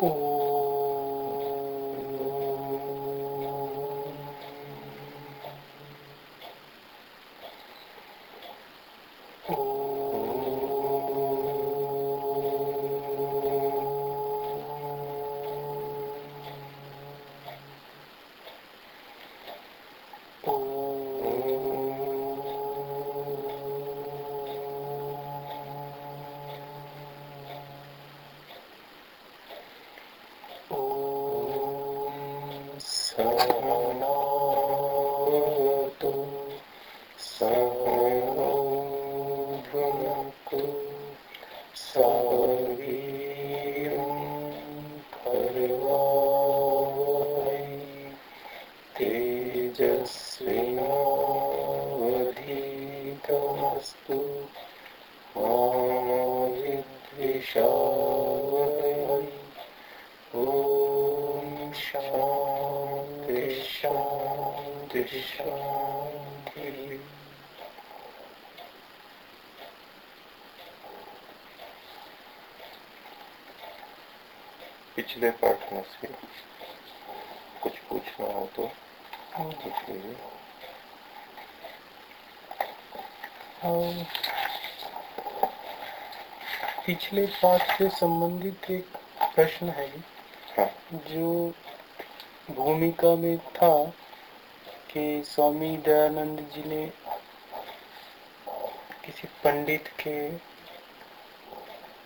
o पिछले पाठ में से कुछ पूछना हो तो पूछ लीजिए पिछले पाठ से संबंधित एक प्रश्न है हाँ। जो भूमिका में था कि स्वामी दयानंद जी ने किसी पंडित के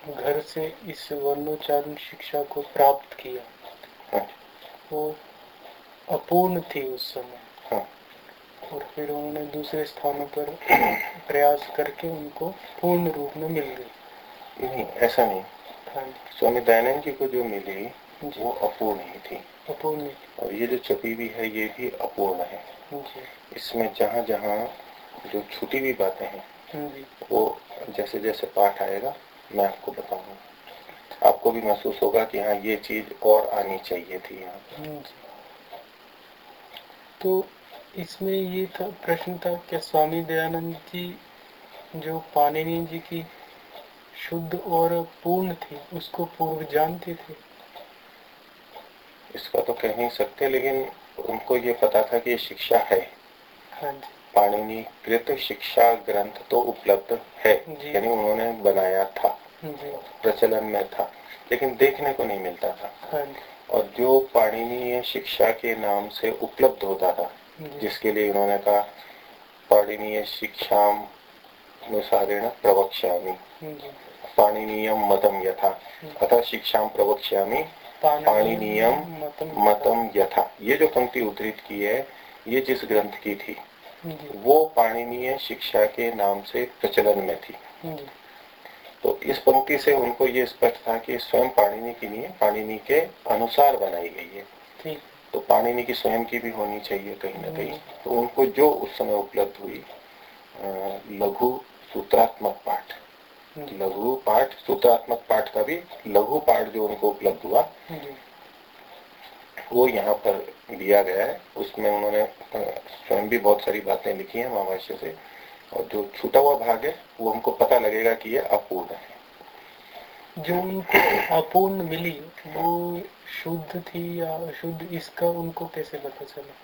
घर से इस वर्णोच्चारण शिक्षा को प्राप्त किया। वो अपूर्ण थी उस समय। हाँ। और फिर उन्होंने दूसरे स्थानों पर प्रयास करके उनको पूर्ण रूप में मिल गई। नहीं ऐसा नहीं। हाँ। स्वामी दयानंद जी को जो मिली वो अपूर्ण ही थी। अपूर्ण। और ये जो छपी हुई है ये भी अपूर्ण है। इसमें जहाँ जहाँ जो छुटी हुई बातें हैं वो जैसे जैसे पाठ आएगा मैं आपको बताऊँगा आपको भी महसूस होगा कि हाँ ये चीज़ और आनी चाहिए थी यहाँ। तो इसमें ये था प्रश्न था क्या स्वामी दयानंद जी जो पाणिनि जी की शुद्ध और पूर्ण थी उसको पूर्व जानते थे? इसका तो कह नहीं सकते लेकिन उनको ये पता था कि ये शिक्षा है। हाँ पाणिनि कृत शिक्षा ग्रंथ तो उपलब्ध है यानी उन्होंने बनाया था। प्रचलन में था लेकिन देखने को नहीं मिलता था। हाँ और जो पाणिनीय शिक्षा के नाम से उपलब्ध होता था जिसके लिए उन्होंने कहा पाणिनीय शिक्षा अनुसारेण प्रवक्ष्यामी। पाणिनीयम मतम यथा। अतः शिक्षा प्रवक्ष्यामी पाणिनीयम मतम यथा। ये जो पंक्ति उद्धृत की है ये जिस ग्रंथ की थी वो पाणिनीय शिक्षा के नाम से प्रचलन में थी। तो इस पंक्ति से उनको ये स्पष्ट था कि स्वयं पाणिनि की नहीं है पाणिनि के अनुसार बनाई गई है। तो पाणिनि की स्वयं की भी होनी चाहिए कहीं ना कहीं। तो उनको जो उस समय उपलब्ध हुई लघु सूत्रात्मक पाठ। लघु पाठ सूत्रात्मक पाठ का भी लघु पाठ जो उनको उपलब्ध हुआ वो यहाँ पर दिया गया है। उसमें उन्होंने स्वयं भी बहुत सारी बातें लिखी हैं महाभाष्य से। और जो छूटा हुआ भाग है वो हमको पता लगेगा कि ये अपूर्ण है। जो उनको अपूर्ण मिली वो शुद्ध थी या अशुद्ध इसका उनको कैसे पता चला?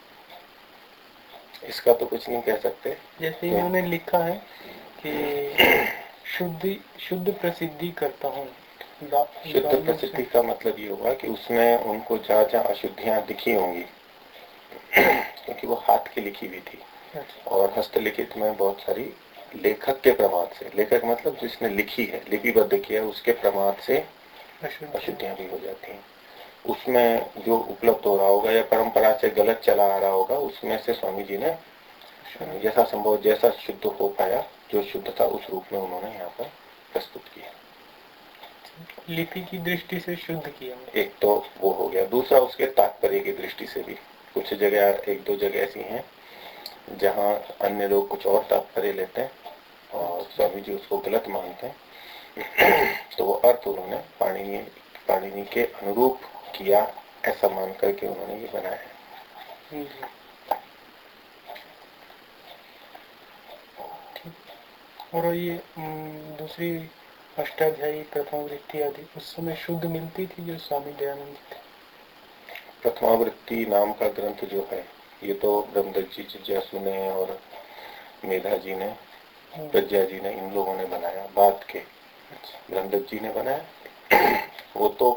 इसका तो कुछ नहीं कह सकते। जैसे उन्होंने लिखा है कि शुद्ध शुद्ध प्रसिद्धि करता हूँ। शुद्ध प्रसिद्धि का मतलब ये होगा कि उसमें उनको जहाँ जहाँ अशुद्धियाँ दिखी होंगी क्योंकि वो हाथ की लिखी हुई थी। और हस्तलिखित में बहुत सारी लेखक के प्रमाण से लेखक मतलब जिसने लिखी है लिपिबद्ध किया उसके प्रमाण से अशुद्धियाँ भी हो जाती हैं। उसमें जो उपलब्ध हो रहा होगा या परंपरा से गलत चला आ रहा होगा उसमें से स्वामी जी ने जैसा संभव जैसा शुद्ध हो पाया जो शुद्ध था उस रूप में उन्होंने यहाँ पर प्रस्तुत किया। लिपि की दृष्टि से शुद्ध किया। एक तो वो हो गया दूसरा उसके तात्पर्य की दृष्टि से भी। कुछ जगह एक दो जगह ऐसी हैं जहाँ अन्य लोग कुछ और तात्पर्य लेते हैं और स्वामी जी उसको गलत मानते हैं। तो वो अर्थ उन्होंने पाणिनि पाणिनि के अनुरूप किया ऐसा मान करके उन्होंने ये बनाया है। और ये दूसरी अष्टाध्यायी प्रथम वृत्ति आदि उस समय शुद्ध मिलती थी जो स्वामी दयानंद थे? प्रथमावृत्ति नाम का ग्रंथ जो है ये तो ब्रह्मदत्त जी जिज्ञासु ने और मेधा जी ने हम्म। प्रज्ञा जी ने इन लोगों ने बनाया बाद के ब्रह्मदत्त जी ने बनाया वो तो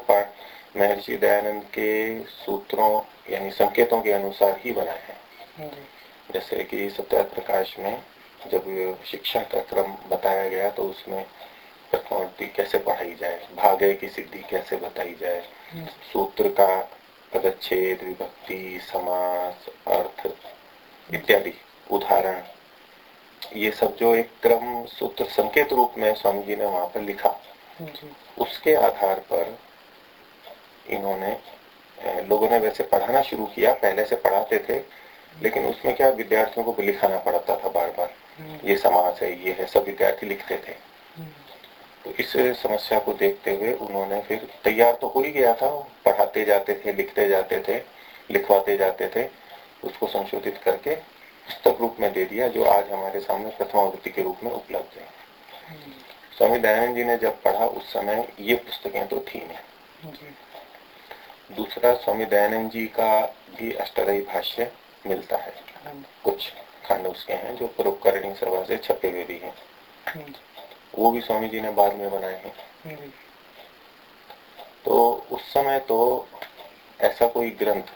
महर्षि दयानंद के सूत्रों यानी संकेतों के अनुसार ही बनाए हैं हम्म। जैसे कि सत्या प्रकाश में जब शिक्षा का क्रम बताया गया तो उसमें प्रथमावृत्ति कैसे पढ़ाई जाए भाग्य की सिद्धि कैसे बताई जाए हम्म। सूत्र का पदच्छेद विभक्ति समास अर्थ इत्यादि उदाहरण ये सब जो एक क्रम सूत्र संकेत रूप में स्वामी जी ने वहाँ पर लिखा उसके आधार पर इन्होंने लोगों ने वैसे पढ़ाना शुरू किया पहले से पढ़ाते थे लेकिन उसमें क्या विद्यार्थियों को लिखाना पड़ता था बार बार हम्म। ये समाज है ये है सब विद्यार्थी लिखते थे हम्म। तो इस समस्या को देखते हुए उन्होंने फिर तैयार तो हो ही गया था पढ़ाते जाते थे लिखते जाते थे लिखवाते जाते थे उसको संशोधित करके पुस्तक रूप में दे दिया जो आज हमारे सामने प्रथमावृत्ति के रूप में उपलब्ध है। हम्म। स्वामी दयानंद जी ने जब पढ़ा उस समय ये पुस्तकें तो थी। नहीं दूसरा स्वामी दयानंद जी का भी अष्टरही भाष्य मिलता है। कुछ खंड उसके हैं जो परोपकरणी सभा से छपे हुए भी हैं। वो भी स्वामी जी ने बाद में बनाए हैं तो उस समय तो ऐसा कोई ग्रंथ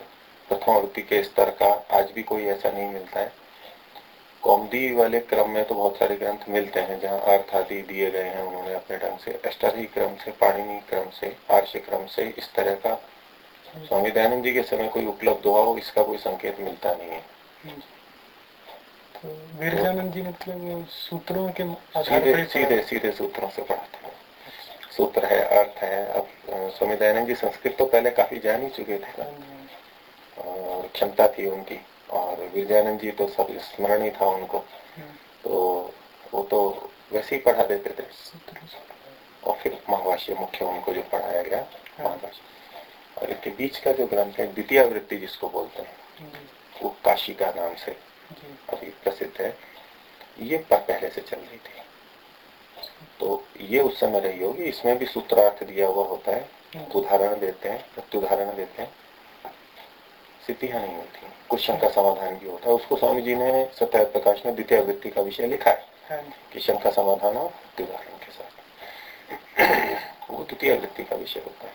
प्रथमावृत्ति के स्तर का आज भी कोई ऐसा नहीं मिलता है। कौमदी वाले क्रम में तो बहुत सारे ग्रंथ मिलते हैं, जहाँ अर्थ आदि दिए गए हैं उन्होंने अपने ढंग से। अष्टरी क्रम से, पाणिनी क्रम से आर्ष क्रम से इस तरह का। स्वामी दयानंद जी के समय कोई उपलब्ध हुआ हो, इसका कोई संकेत मिलता नहीं है। तो विरजानंद जी मतलब सूत्रों के सीधे सीधे सीधे सूत्रों से पढ़ाते हैं सूत्र है अर्थ है। अब स्वामी दयानंद जी संस्कृत तो पहले काफ़ी जान ही चुके थे और क्षमता थी उनकी। और विरजानंद जी तो सब स्मरण ही था उनको। तो वो तो वैसे ही पढ़ा देते थे। और फिर महावाष्य मुख्य उनको जो पढ़ाया गया। महावाष्य और इसके बीच का जो ग्रंथ है द्वितीय वृत्ति जिसको बोलते हैं वो काशी का नाम से। अभी प्रसिद्ध है। ये पहले से चल रही थी। तो ये उस समय रही होगी इसमें भी सूत्रार्थ दिया हुआ होता है। उदाहरण देते हैं प्रत्युदाहरण देते हैं। सिद्धियाँ नहीं होती कुछ शंका समाधान भी होता है। उसको स्वामी जी ने सत्य प्रकाश ने द्वितीय वृत्ति का विषय लिखा है। हाँ। कि शंका समाधान और प्रत्युदाहरण के साथ। वो द्वितीय वृत्ति का विषय होता है।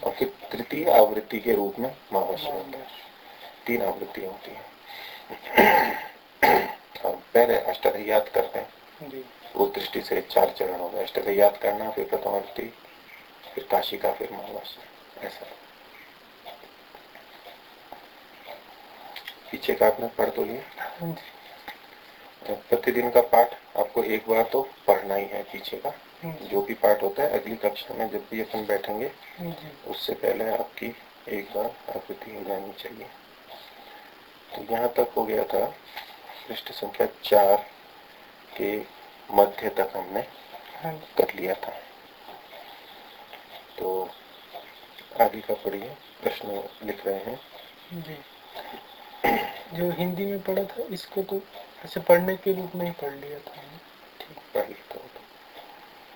और फिर तृतीय आवृत्ति के रूप में महावश्य होता है। तीन आवृत्तियाँ होती है। पहले अष्टक याद करते हैं। उस दृष्टि से चार चरण हो गए। अष्टक याद करना फिर प्रथम आवृत्ति फिर काशी का फिर महावश्य ऐसा। पीछे का आपने पढ़ तो लिया? हाँ प्रतिदिन का पाठ आपको एक बार तो पढ़ना ही है पीछे का। जो। भी पाठ होता है अगली कक्षा में जब भी अपन बैठेंगे उससे पहले आपकी एक बार आवृत्ति हो जानी चाहिए। तो यहाँ तक हो गया था पृष्ठ संख्या चार के मध्य तक हमने हाँ कर लिया था। तो आगे का पढ़िए प्रश्न लिख रहे हैं। जी। जो हिंदी में पढ़ा था इसको तो ऐसे पढ़ने के रूप में ही पढ़ लिया था ठीक। पढ़ लिया था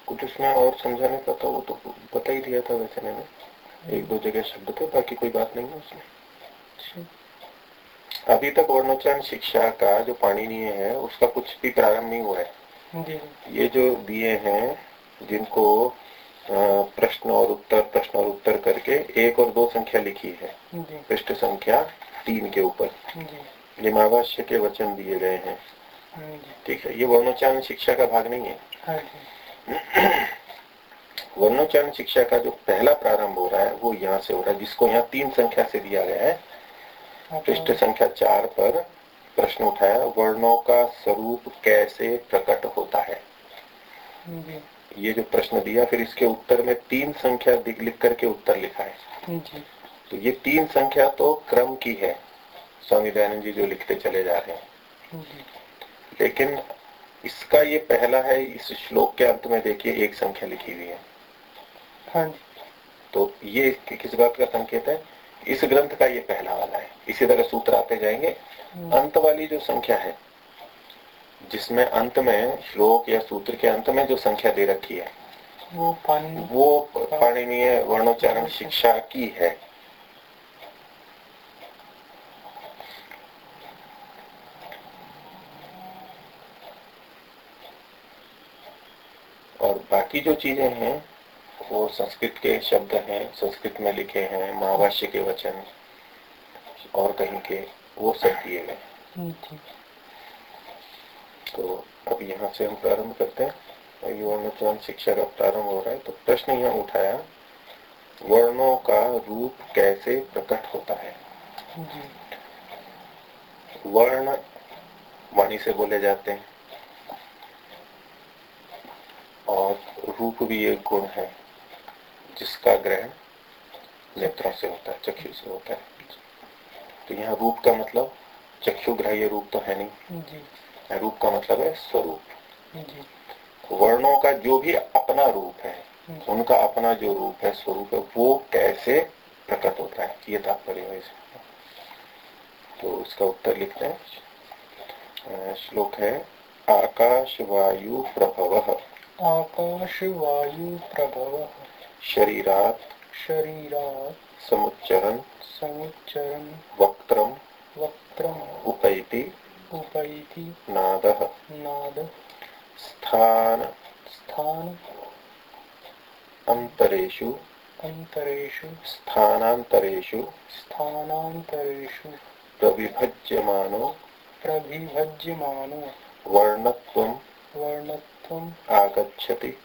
कुछ उसमें और समझाने का था वो तो बता ही दिया था वैसे मैंने। एक दो जगह शब्द थे बाकी कोई बात नहीं है उसमें। अभी तक वर्णोच्चारण शिक्षा का जो पाणनीय है उसका कुछ भी प्रारंभ नहीं हुआ है। ये जो दिए हैं जिनको प्रश्न और उत्तर प्रश्न और उत्तर करके एक और दो संख्या लिखी है। पृष्ठ संख्या तीन के ऊपर। निमावास्य के वचन दिए गए हैं। ठीक है ये वर्णोच्चारण शिक्षा का भाग नहीं है। हाँ वर्णोच्चारण शिक्षा का जो पहला प्रारंभ हो रहा है वो यहाँ से हो रहा है जिसको यहाँ तीन संख्या से दिया गया है हाँ, पृष्ठ संख्या चार पर प्रश्न उठाया वर्णों का स्वरूप कैसे प्रकट होता है? ये जो प्रश्न दिया फिर इसके उत्तर में तीन संख्या लिख करके उत्तर लिखा है। तो ये तीन संख्या तो क्रम की है स्वामी दयानंद जी जो लिखते चले जा रहे हैं। लेकिन इसका ये पहला है इस श्लोक के अंत में देखिए एक संख्या लिखी हुई है। हाँ तो ये किस बात का संकेत है? इस ग्रंथ का ये पहला वाला है। इसी तरह सूत्र आते जाएँगे। हम्म। अंत वाली जो संख्या है जिसमें अंत में श्लोक या सूत्र के अंत में जो संख्या दे रखी है वो पानी वो पाणिनीय वर्णोच्चारण शिक्षा की है। और बाकी जो चीज़ें हैं वो संस्कृत के शब्द हैं संस्कृत में लिखे हैं महाभाष्य के वचन और कहीं के वो सब दिए गए तो अब यहाँ से हम प्रारंभ करते हैं। युवा युवानुचरण शिक्षा का प्रारंभ हो रहा है। तो प्रश्न यहाँ उठाया वर्णों का रूप कैसे प्रकट होता है? वर्ण वाणी से बोले जाते हैं। और रूप भी एक गुण है। जिसका ग्रहण नेत्रों से होता है चक्षु से होता है। तो यहाँ रूप का मतलब चक्षु ग्राह्य रूप तो है नहीं। जी। रूप का मतलब है स्वरूप। वर्णों का जो भी अपना रूप है उनका अपना जो रूप है स्वरूप है वो कैसे प्रकट होता है ये तात्पर्य है इसमें। तो उसका उत्तर लिखते हैं। श्लोक है आकाश वायु प्रभव। आकाश वायु प्रभव। शरीरात शरीरात समुच्चरण समुच्चरण वक्त्रम वक्त्रम उपैति उपैति नाद नाद स्थान स्थान अंतरेषु अंतरेषु स्थानांतरेषु स्थानांतरेषु प्रविभज्यमानो प्रविभज्यमानो वर्णत्वम् वर्णत्वम् आगच्छति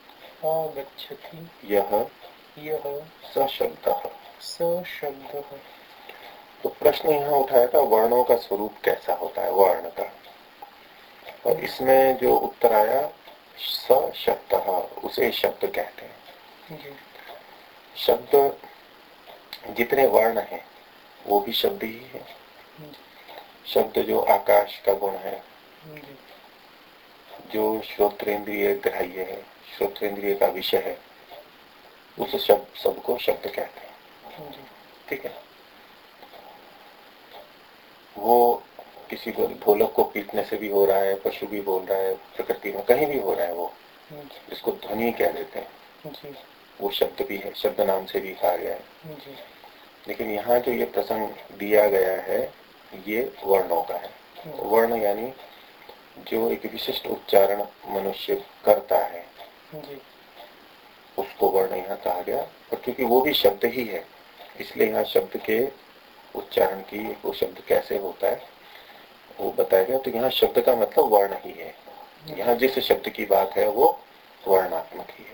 आगच्छति यह यह स शब्दः स शब्दः तो प्रश्न यहाँ उठाया था वर्णों का स्वरूप कैसा होता है वर्ण का? और इसमें जो उत्तर आया स शब्द उसे शब्द कहते हैं। शब्द जितने वर्ण हैं वो भी शब्द ही है। शब्द जो आकाश का गुण है जी। जो श्रोत्रेंद्रिय ग्राह्य है श्रोत्रेंद्रिय का विषय है उस शब्द सबको शब्द कहते हैं। ठीक है? वो किसी को ढोलक को पीटने से भी हो रहा है पशु भी बोल रहा है प्रकृति में कहीं भी हो रहा है वो जिसको ध्वनि कह देते हैं। वो शब्द भी है शब्द नाम से भी कहा गया है। लेकिन यहाँ जो ये प्रसंग दिया गया है ये वर्णों का है। वर्ण यानी जो एक विशिष्ट उच्चारण मनुष्य करता है उसको वर्ण यहाँ कहा गया और क्योंकि वो भी शब्द ही है इसलिए यहाँ शब्द के उच्चारण की वो शब्द कैसे होता है वो बताया गया। तो यहाँ शब्द का मतलब वर्ण ही है। यहाँ जिस शब्द की बात है वो वर्णात्मक ही है।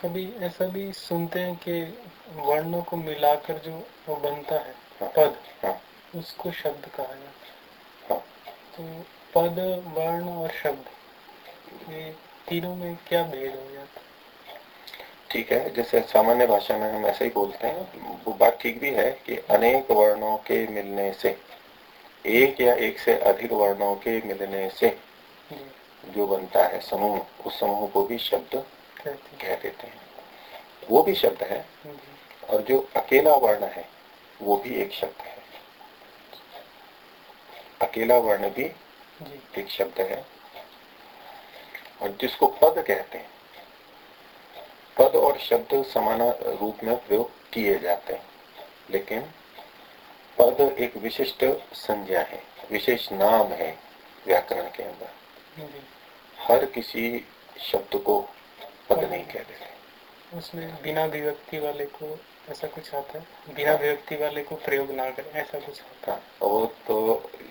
कभी ऐसा भी सुनते हैं कि वर्णों को मिलाकर जो वो बनता है हाँ, पद हाँ। उसको शब्द कहा जाता है। हाँ। तो पद वर्ण और शब्द ये तीनों में क्या भेद हो जाता है ठीक है जैसे सामान्य भाषा में हम ऐसे ही बोलते हैं वो बात ठीक भी है कि अनेक वर्णों के मिलने से एक या एक से अधिक वर्णों के मिलने से जो बनता है समूह उस समूह को भी शब्द कह देते हैं। वो भी शब्द है और जो अकेला वर्ण है वो भी एक शब्द है। अकेला वर्ण भी एक शब्द है। और जिसको पद कहते हैं पद और शब्द समान रूप में प्रयोग किए जाते हैं। लेकिन पद एक विशिष्ट संज्ञा है विशेष नाम है व्याकरण के अंदर। हर किसी शब्द को पद नहीं कहते उसमें बिना विभक्ति वाले को ऐसा कुछ आता है? बिना विभक्ति वाले को प्रयोग ना करें ऐसा कुछ आता हाँ, वो तो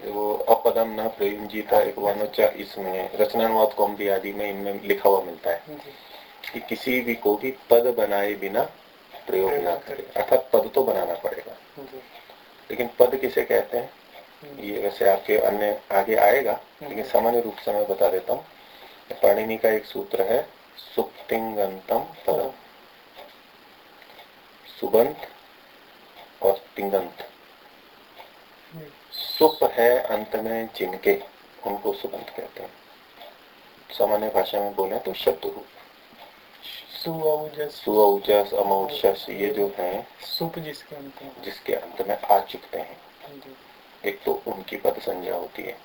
वो अपदम न प्रयुंजिता एक वनोचा इसमें रचनानुवाद कौमदी आदि में इनमें लिखा हुआ मिलता है। है कि किसी भी को भी पद बनाए बिना प्रयोग ना करे। अर्थात पद तो बनाना पड़ेगा। लेकिन पद किसे कहते हैं? ये वैसे आपके अन्य आगे आएगा लेकिन सामान्य रूप से मैं बता देता हूँ। पाणिनि का एक सूत्र है सुप्तिंगंतम पदम। सुबंत और तिंगंत सुप है अंत में जिनके उनको सुबंत कहते हैं। सामान्य भाषा में बोले तो शब्द रूप। सुअजस अमौजस ये जो हैं सुप जिसके अंत में। जिसके अंत में आ चुकते हैं। एक तो उनकी पद संज्ञा होती है।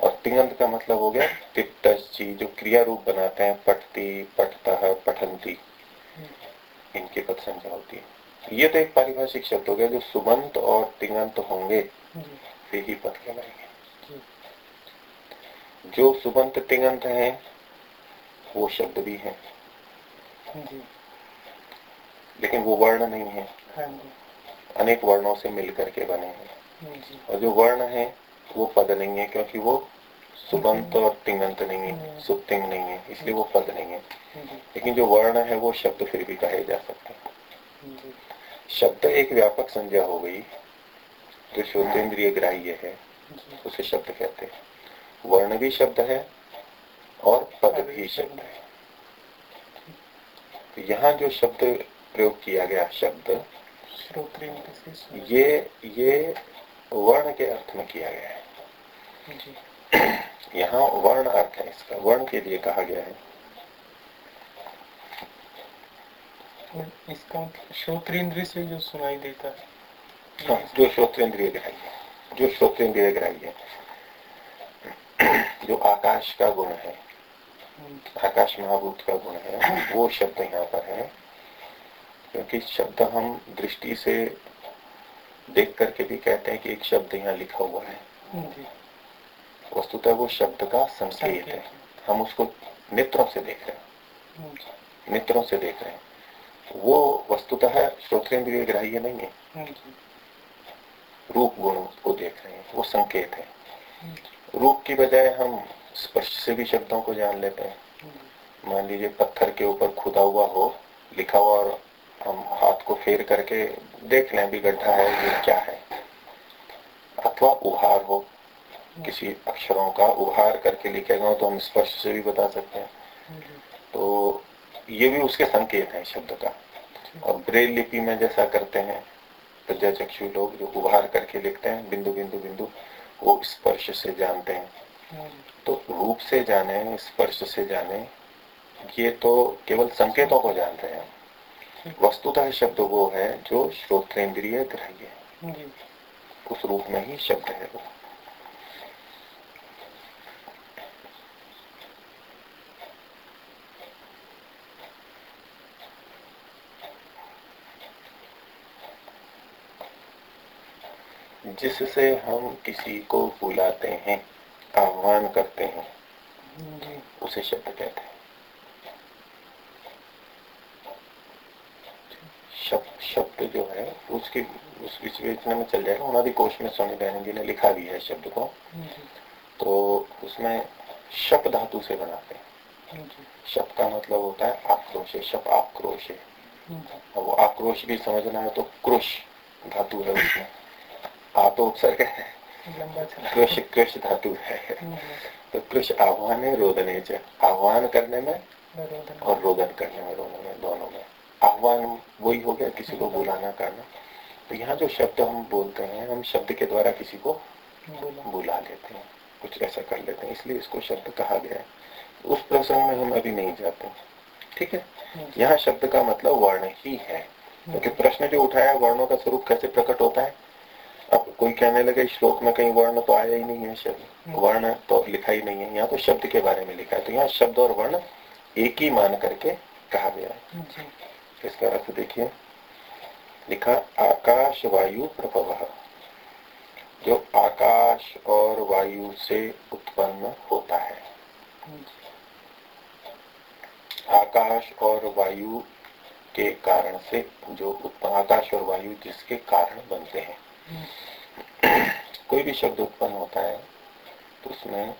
और तिंगंत का मतलब हो गया जी जो क्रिया रूप बनाते हैं पठती पठता पठंती। इनके पद संख्या होती है। ये तो एक पारिभाषिक शब्द हो गया जो सुबंत और तिंगंत होंगे वे ही पद कहलाएँगे। जो सुबंत तिंगंत है वो शब्द भी है। लेकिन वो वर्ण नहीं है। हाँ अनेक वर्णों से मिलकर के बने हैं। और जो वर्ण है वो पद नहीं है क्योंकि वो सुबंत और तिंगंत नहीं है सुतिंग नहीं है इसलिए वो पद नहीं है। लेकिन जो वर्ण है वो शब्द फिर भी कहे जा सकते हैं। शब्द एक व्यापक संज्ञा हो गई जो श्रोतेंद्रिय ग्राह्य है उसे शब्द कहते हैं। वर्ण भी शब्द है और पद भी शब्द है। तो यहाँ जो शब्द प्रयोग किया गया शब्द ये ये वर्ण के अर्थ में किया गया है। यहाँ वर्ण अर्थ है इसका। वर्ण के लिए कहा गया है। इसका श्रोत्रेंद्रिय से जो सुनाई देता है। हाँ, जो श्रोत्रेंद्रिय ग्राह्य जो श्रोत्रेंद्रिय ग्राह्य जो आकाश का गुण है आकाश महाभूत का गुण है वो शब्द यहाँ पर है। क्योंकि शब्द हम दृष्टि से देख करके भी कहते हैं कि एक शब्द यहाँ लिखा हुआ है। वस्तुतः वो शब्द का संकेत है। हम उसको नेत्रों से देख रहे हैं। नेत्रों से देख रहे हैं। वो वस्तुतः श्रोतेन्द्रिय ग्राह्य नहीं है। रूप गुण को देख रहे हैं। वो संकेत है। रूप की बजाय हम स्पर्श से भी शब्दों को जान लेते हैं। मान लीजिए पत्थर के ऊपर खुदा हुआ हो लिखा हुआ और हम हाथ को फेर करके देख लें भी गड्ढा है ये क्या है। अथवा उहार हो किसी अक्षरों का उभार करके लिखेगा तो हम स्पर्श से भी बता सकते हैं। तो ये भी उसके संकेत है शब्द का। और ब्रेल लिपि में जैसा करते हैं प्रजाचक्षु लोग जो उभार करके लिखते हैं बिंदु बिंदु बिंदु वो स्पर्श से जानते हैं। तो रूप से जाने स्पर्श से जाने ये तो केवल संकेतों को जानते हैं। वस्तुतः शब्द वो है जो श्रोतेन्द्रिय ग्राह्य उस रूप में ही शब्द है वो। जिससे हम किसी को बुलाते हैं आह्वान करते हैं। उसे शब्द कहते हैं। शब्द शब्द जो है उसकी उस विवेचना में चल जाएगा। उन्होंने कोश में स्वामी दयानंद जी ने लिखा भी है शब्द को। तो उसमें शप धातु से बनाते हैं। शप का मतलब होता है आक्रोश है शप आक्रोश। है वो आक्रोश भी समझना है तो क्रोश धातु है उसमें। आ तो उपसर्ग है कृष कृष धातु है। तो कृष आह्वान है रोदने आह्वान करने में और रोदन करने में दोनों में दोनों में। आह्वान वही हो गया किसी को बुलाना करना। तो यहाँ जो शब्द हम बोलते हैं हम शब्द के द्वारा किसी को बुला। लेते हैं कुछ ऐसा कर लेते हैं इसलिए इसको शब्द कहा गया है। उस प्रसंग में हम अभी नहीं जाते ठीक है? यहाँ शब्द का मतलब वर्ण ही है क्योंकि तो प्रश्न जो उठाया वर्णों का स्वरूप कैसे प्रकट होता है? अब कोई कहने लगे श्लोक में कहीं वर्ण तो आया ही नहीं है शब्द। वर्ण तो लिखा ही नहीं है। यहाँ तो शब्द के बारे में लिखा है। तो यहाँ शब्द और वर्ण एक ही मान करके कहा गया है। इसका अर्थ देखिए। लिखा आकाश वायु प्रभव। जो आकाश और वायु से उत्पन्न होता है। आकाश और वायु के कारण से जो उत्पन्न आकाश और वायु जिसके कारण बनते हैं। कोई भी शब्द उत्पन्न होता है तो उसमें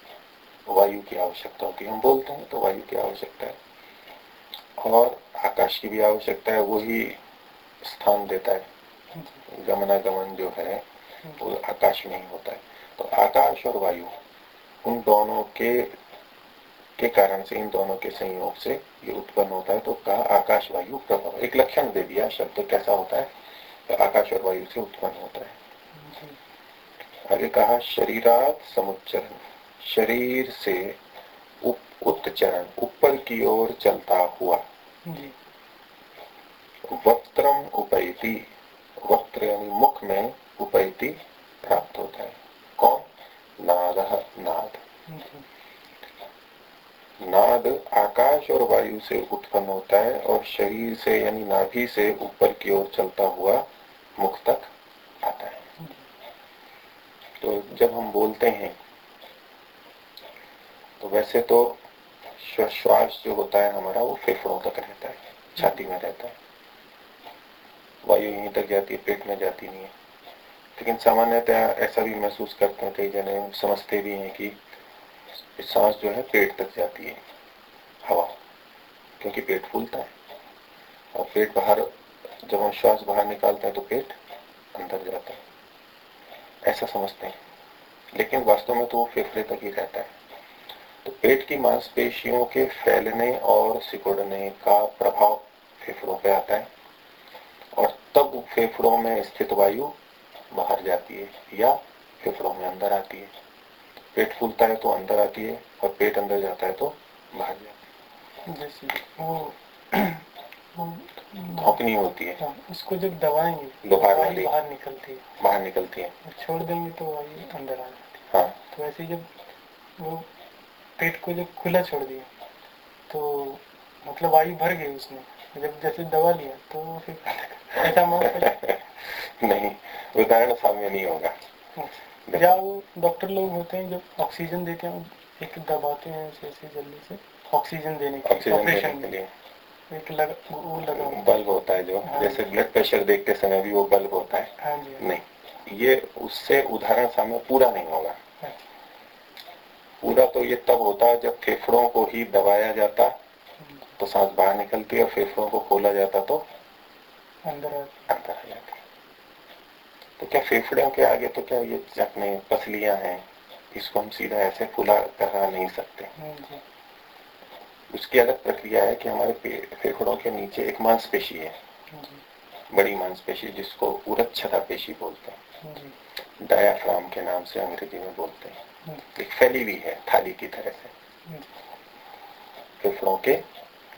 वायु की आवश्यकता होती है। हम बोलते हैं तो वायु की आवश्यकता है। और आकाश की भी आवश्यकता है वही स्थान देता है। गमनागमन जो है, वो आकाश में ही होता है। तो आकाश और वायु, उन दोनों के के कारण से, इन दोनों के संयोग से ये उत्पन्न होता है। तो कहा, आकाश वायु प्रभाव। एक लक्षण दे दिया, शब्द कैसा होता है? तो आकाश और वायु से उत्पन्न होता है। आगे कहा शरीरात समुच्चरण शरीर से उच्चरण ऊपर की ओर चलता हुआ। वक्त्रम उपैति वक्त्र यानी मुख में उपैति प्राप्त होता है। कौन? नाद नाद। नाद आकाश और वायु से उत्पन्न होता है और शरीर से यानी नाभि से ऊपर की ओर चलता हुआ मुख तक आता है। तो जब हम बोलते हैं तो वैसे तो श्वास जो होता है हमारा, वो फेफड़ों तक रहता है, छाती में रहता है। वायु यहीं तक जाती है, पेट में जाती नहीं है। लेकिन सामान्यतः ऐसा भी महसूस करते हैं कई जने समझते भी हैं कि सांस जो है पेट तक जाती है, हवा, क्योंकि पेट फूलता है। और पेट बाहर, जब हम श्वास बाहर निकालते हैं तो पेट अंदर जाता है। ऐसा समझते हैं। लेकिन वास्तव में तो वो फेफड़े तक ही रहता है। तो पेट की मांसपेशियों के फैलने और सिकुड़ने का प्रभाव फेफड़ों पे आता है और तब फेफड़ों में स्थित वायु बाहर जाती है या फेफड़ों में अंदर आती है। पेट फूलता है तो अंदर आती है और पेट अंदर जाता है तो बाहर जाती है। जैसे वो धोकनी होती है। हाँ, उसको जब दबाएँगे लोहार बाहर निकलती है। बाहर निकलती है। छोड़ देंगे तो वही अंदर आ जाती है। हाँ। तो ऐसे जब वो पेट को जब खुला छोड़ दिया तो मतलब वायु भर गई उसमें। जब जैसे दबा लिया तो फिर ऐसा नहीं उदाहरण सामने नहीं होगा। या वो डॉक्टर लोग होते हैं जब ऑक्सीजन देते हैं एक दबाते हैं ऐसे ऐसे जल्दी से ऑक्सीजन देने के ऑपरेशन के लिए। एक लग, वो लगा बल्ब होता है जो हाँ। जैसे ब्लड प्रेशर देखते समय भी वो बल्ब होता है। हाँ जी हाँ। नहीं ये उससे उदाहरण सामने पूरा नहीं होगा। हाँ। पूरा तो ये तब होता है जब फेफड़ों को ही दबाया जाता तो सांस बाहर निकलती है और फेफड़ों को खोला जाता तो अंदर अंदर आ जाती तो क्या फेफड़ों के आगे तो क्या ये अपने पसलियाँ हैं इसको हम सीधा ऐसे फुला करा नहीं सकते? हाँ उसकी अलग प्रक्रिया है कि हमारे फेफड़ों के नीचे एक मांसपेशी है। बड़ी मांसपेशी जिसको उरच्छता पेशी बोलते हैं। हाँ डायाफ्राम के नाम से अंग्रेज़ी में बोलते हैं। एक फैली हुई है थाली की तरह से। फेफड़ों के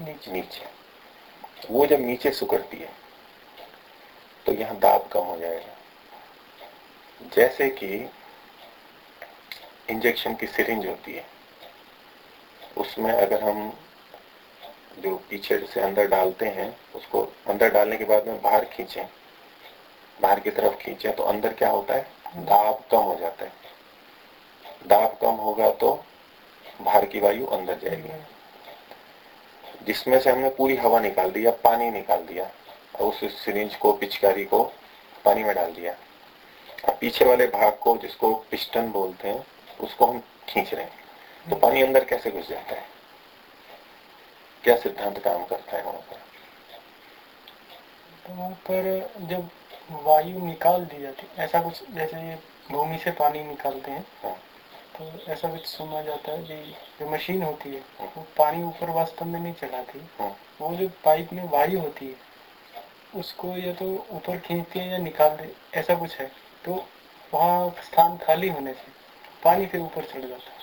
नीचे। वो जब नीचे सुकड़ती है तो यहाँ दाब कम हो जाएगा। जैसे कि इंजेक्शन की सिरिंज होती है उसमें अगर हम जो पीछे से अंदर डालते हैं, उसको अंदर डालने के बाद में बाहर खींचे। बाहर की तरफ़ खींचे तो अंदर क्या होता है? दाब कम हो जाता है। दाब कम होगा तो बाहर की वायु अंदर जाएगी। जिसमें से हमने पूरी हवा निकाल दी या पानी निकाल दिया, और उस सिरिंज को, पिचकारी को पानी में डाल दिया। अब पीछे वाले भाग को जिसको पिस्टन बोलते हैं, उसको हम खींच रहे हैं। तो पानी अंदर कैसे घुस जाता है? क्या सिद्धांत काम करता है वहाँ पर तो पर जब वायु निकाल दी जाती ऐसा कुछ जैसे भूमि से पानी निकालते हैं हाँ। तो ऐसा कुछ सुना जाता है कि जो मशीन होती है वो पानी ऊपर वास्तव में नहीं चलाती हाँ। वो जो पाइप में वायु होती है उसको या तो ऊपर खींचती है या निकाल दे ऐसा कुछ है तो वहाँ स्थान खाली होने से पानी फिर ऊपर चढ़ जाता है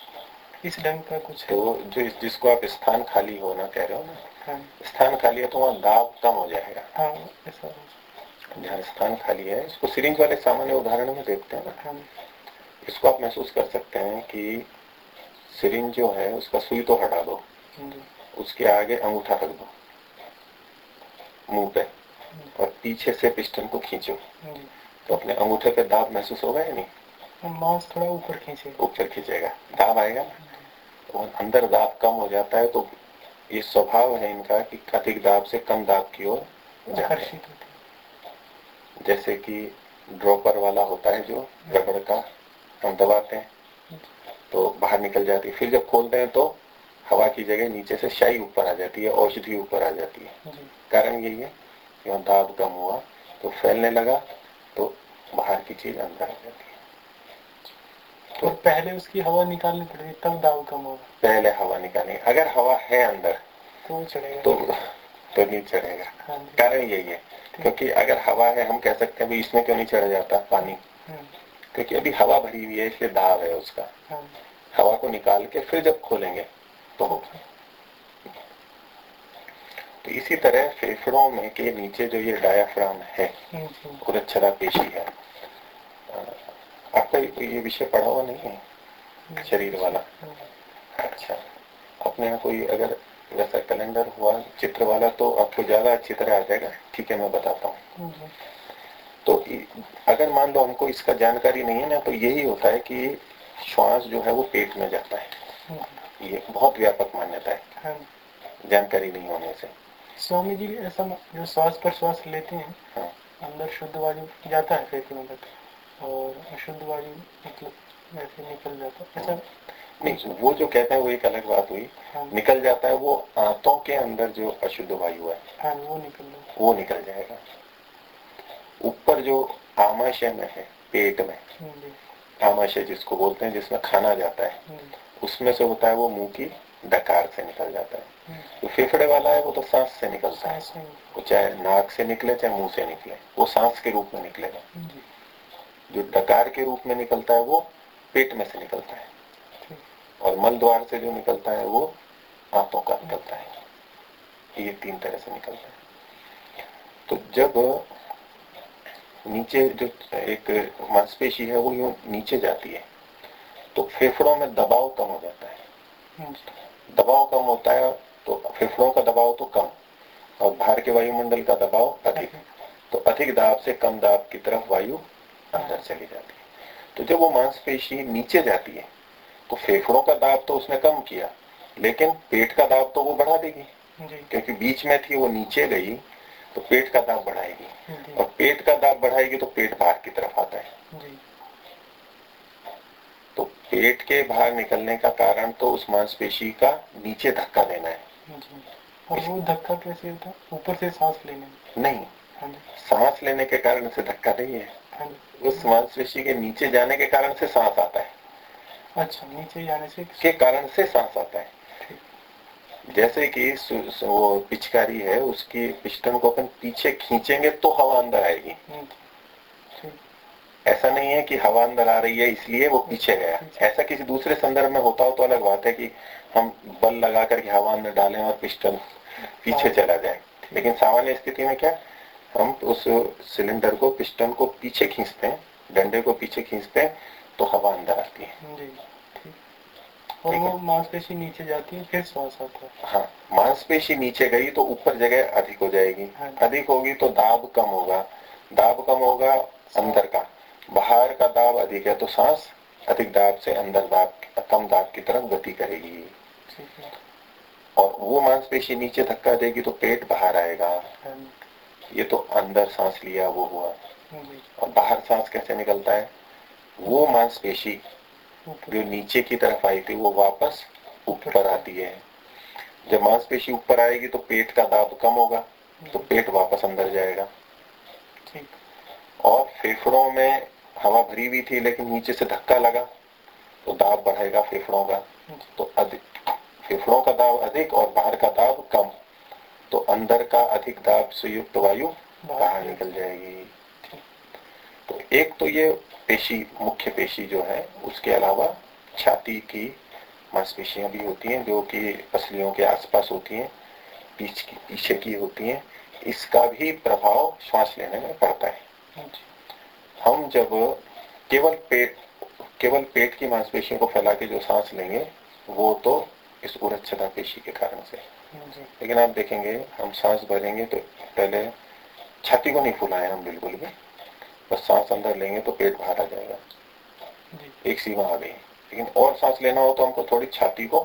इस ढंग का कुछ है? तो जो जिसको आप स्थान खाली होना कह रहे हो ना हाँ। स्थान खाली है तो वहाँ दाब कम हो जाएगा। हाँ जहाँ स्थान खाली है इसको सिरिंज वाले सामान्य उदाहरण में देखते हैं ना हाँ। इसको आप महसूस कर सकते हैं कि सिरिंज जो है उसका सुई तो हटा दो उसके आगे अंगूठा रख दो मुँह पे और पीछे से पिस्टन को खींचो। तो अपने अंगूठे पे दाब महसूस होगा या नहीं? मांस थोड़ा ऊपर खींचे। ऊपर खींचेगा। दाब आएगा और अंदर दाब कम हो जाता है तो ये स्वभाव है इनका कि अधिक दाब से कम दाब की ओर जैसे कि ड्रॉपर वाला होता है जो रबड़ का हम दबाते हैं तो बाहर निकल जाती है। फिर जब खोलते हैं तो हवा की जगह नीचे से शाही ऊपर आ जाती है औषधि ऊपर आ जाती है। कारण यही है कि वहाँ दाब कम हुआ तो फैलने लगा तो बाहर की चीज़ अंदर आ जाती है। तो पहले उसकी हवा निकालनी पड़ेगी तब दाब कम होगा। पहले हवा निकालनी अगर हवा है अंदर तो चढ़ेगा। तो तो नहीं चढ़ेगा। हाँ कारण यही है क्योंकि अगर हवा है हम कह सकते हैं इसमें क्यों नहीं चढ़ जाता पानी? हाँ। क्योंकि अभी हवा भरी हुई है इसलिए दाब है उसका। हाँ। हवा को निकाल के फिर जब खोलेंगे तो होगा। तो इसी तरह फेफड़ों में के नीचे जो ये डायाफ्राम है उरच्छदा पेशी है आपका ये विषय पढ़ा हुआ नहीं है? शरीर वाला। अच्छा। अपने यहाँ कोई अगर वैसा कैलेंडर हुआ चित्र वाला तो आपको ज़्यादा अच्छी तरह आ जाएगा। ठीक है मैं बताता हूँ। तो अगर मान लो हमको इसका जानकारी नहीं है ना तो यही होता है कि श्वास जो है वो पेट में जाता है। ये बहुत व्यापक मान्यता है। हाँ। जानकारी नहीं होने से। स्वामी जी ऐसा जो श्वास पर श्वास लेते हैं हाँ। अंदर शुद्ध वायु जाता है फेफड़ों तक और अशुद्ध वायु मतलब ऐसे निकल जाता है। ऐसा नहीं वो जो कहते हैं वो एक अलग बात हुई। हाँ। निकल जाता है वो आंतों के अंदर जो अशुद्ध वायु है हाँ, वो निकल वो निकल जाएगा। ऊपर जो आमाशय में है पेट में हाँ आमाशय जिसको बोलते हैं जिसमें खाना जाता है हाँ उसमें से होता है वो मुँह की डकार से निकल जाता है। जो। तो फेफड़े वाला है वो तो सांस से निकलता है वो चाहे नाक से निकले चाहे मुँह से निकले वो सांस के रूप में निकलेगा। जो डकार के रूप में निकलता है वो पेट में से निकलता है। और मल द्वार से जो निकलता है वो आंतों का निकलता है। ये तीन तरह से निकलता है। तो जब नीचे जो एक मांसपेशी है वो यूँ नीचे जाती है तो फेफड़ों में दबाव कम हो जाता है। दबाव कम होता है तो फेफड़ों का दबाव तो कम, और बाहर के वायुमंडल का दबाव अधिक। तो अधिक दाब से कम दाब की तरफ़ वायु अंदर चली जाती है। तो जब वो मांसपेशी नीचे जाती है तो फेफड़ों का दाब तो उसने कम किया लेकिन पेट का दाब तो वो बढ़ा देगी। क्योंकि बीच में थी वो नीचे गई तो पेट का दाब बढ़ाएगी। और पेट का दाब बढ़ाएगी तो पेट बाहर की तरफ़ आता है। तो पेट के बाहर निकलने का कारण तो उस मांसपेशी का नीचे धक्का देना है। और वो धक्का कैसे होता ऊपर से सांस लेने नहीं। हाँ सांस लेने के कारण से धक्का नहीं है हाँ। उस मांसपेशी के नीचे जाने के कारण से सांस आता है। अच्छा नीचे जाने से के कारण से सांस आता है। जैसे कि वो पिचकारी है उसकी पिस्टन को अपन पीछे खींचेंगे तो हवा अंदर आएगी। ऐसा नहीं है कि हवा अंदर आ रही है इसलिए वो पीछे गया। ऐसा किसी दूसरे संदर्भ में होता हो तो अलग बात है कि हम बल लगा करके हवा अंदर डालें और पिस्टन पीछे हाँ। चला जाए। लेकिन सामान्य स्थिति में क्या? हम उस सिलेंडर को पिस्टन को पीछे खींचते हैं डंडे को पीछे खींचते हैं तो हवा अंदर आती है। और वो मांसपेशी नीचे जाती है फिर श्वास आता है। हाँ मांसपेशी नीचे गई तो ऊपर जगह अधिक हो जाएगी। हाँ अधिक होगी तो दाब कम होगा। दाब कम होगा अंदर का। बाहर का दाब अधिक है तो सांस अधिक दाब से अंदर दाब कम दाब की तरफ़ गति करेगी। ठीक और वो मांसपेशी नीचे धक्का देगी तो पेट बाहर आएगा। हाँ ये तो अंदर सांस लिया वो हुआ। हाँ और बाहर सांस कैसे निकलता है? वो मांसपेशी जो नीचे की तरफ़ आई थी वो वापस ऊपर आती है। जब मांसपेशी ऊपर आएगी तो पेट का दाब कम होगा तो पेट वापस अंदर जाएगा। और फेफड़ों में हवा भरी हुई थी लेकिन नीचे से धक्का लगा तो दाब बढ़ेगा फेफड़ों का। तो अधिक फेफड़ों का दाब अधिक और बाहर का दाब कम। तो अंदर का अधिक दाब से युक्त वायु बाहर निकल जाएगी। तो एक तो ये पेशी, मुख्य पेशी जो है, उसके अलावा छाती की मांसपेशियाँ भी होती हैं, जो कि पसलियों के आसपास होती हैं, पीछ की, पीछे की होती हैं। इसका भी प्रभाव श्वास लेने में पड़ता है। हम जब केवल पेट केवल पेट की मांसपेशियों को फैला के जो सांस लेंगे, वो तो इस उरच्छता पेशी के कारण से लेकिन आप देखेंगे हम सांस भरेंगे तो पहले छाती को नहीं फुलाए हम बिल्कुल भी। बस सांस अंदर लेंगे तो पेट बाहर आ जाएगा। एक सीमा आ गई। लेकिन और सांस लेना हो तो हमको थोड़ी छाती को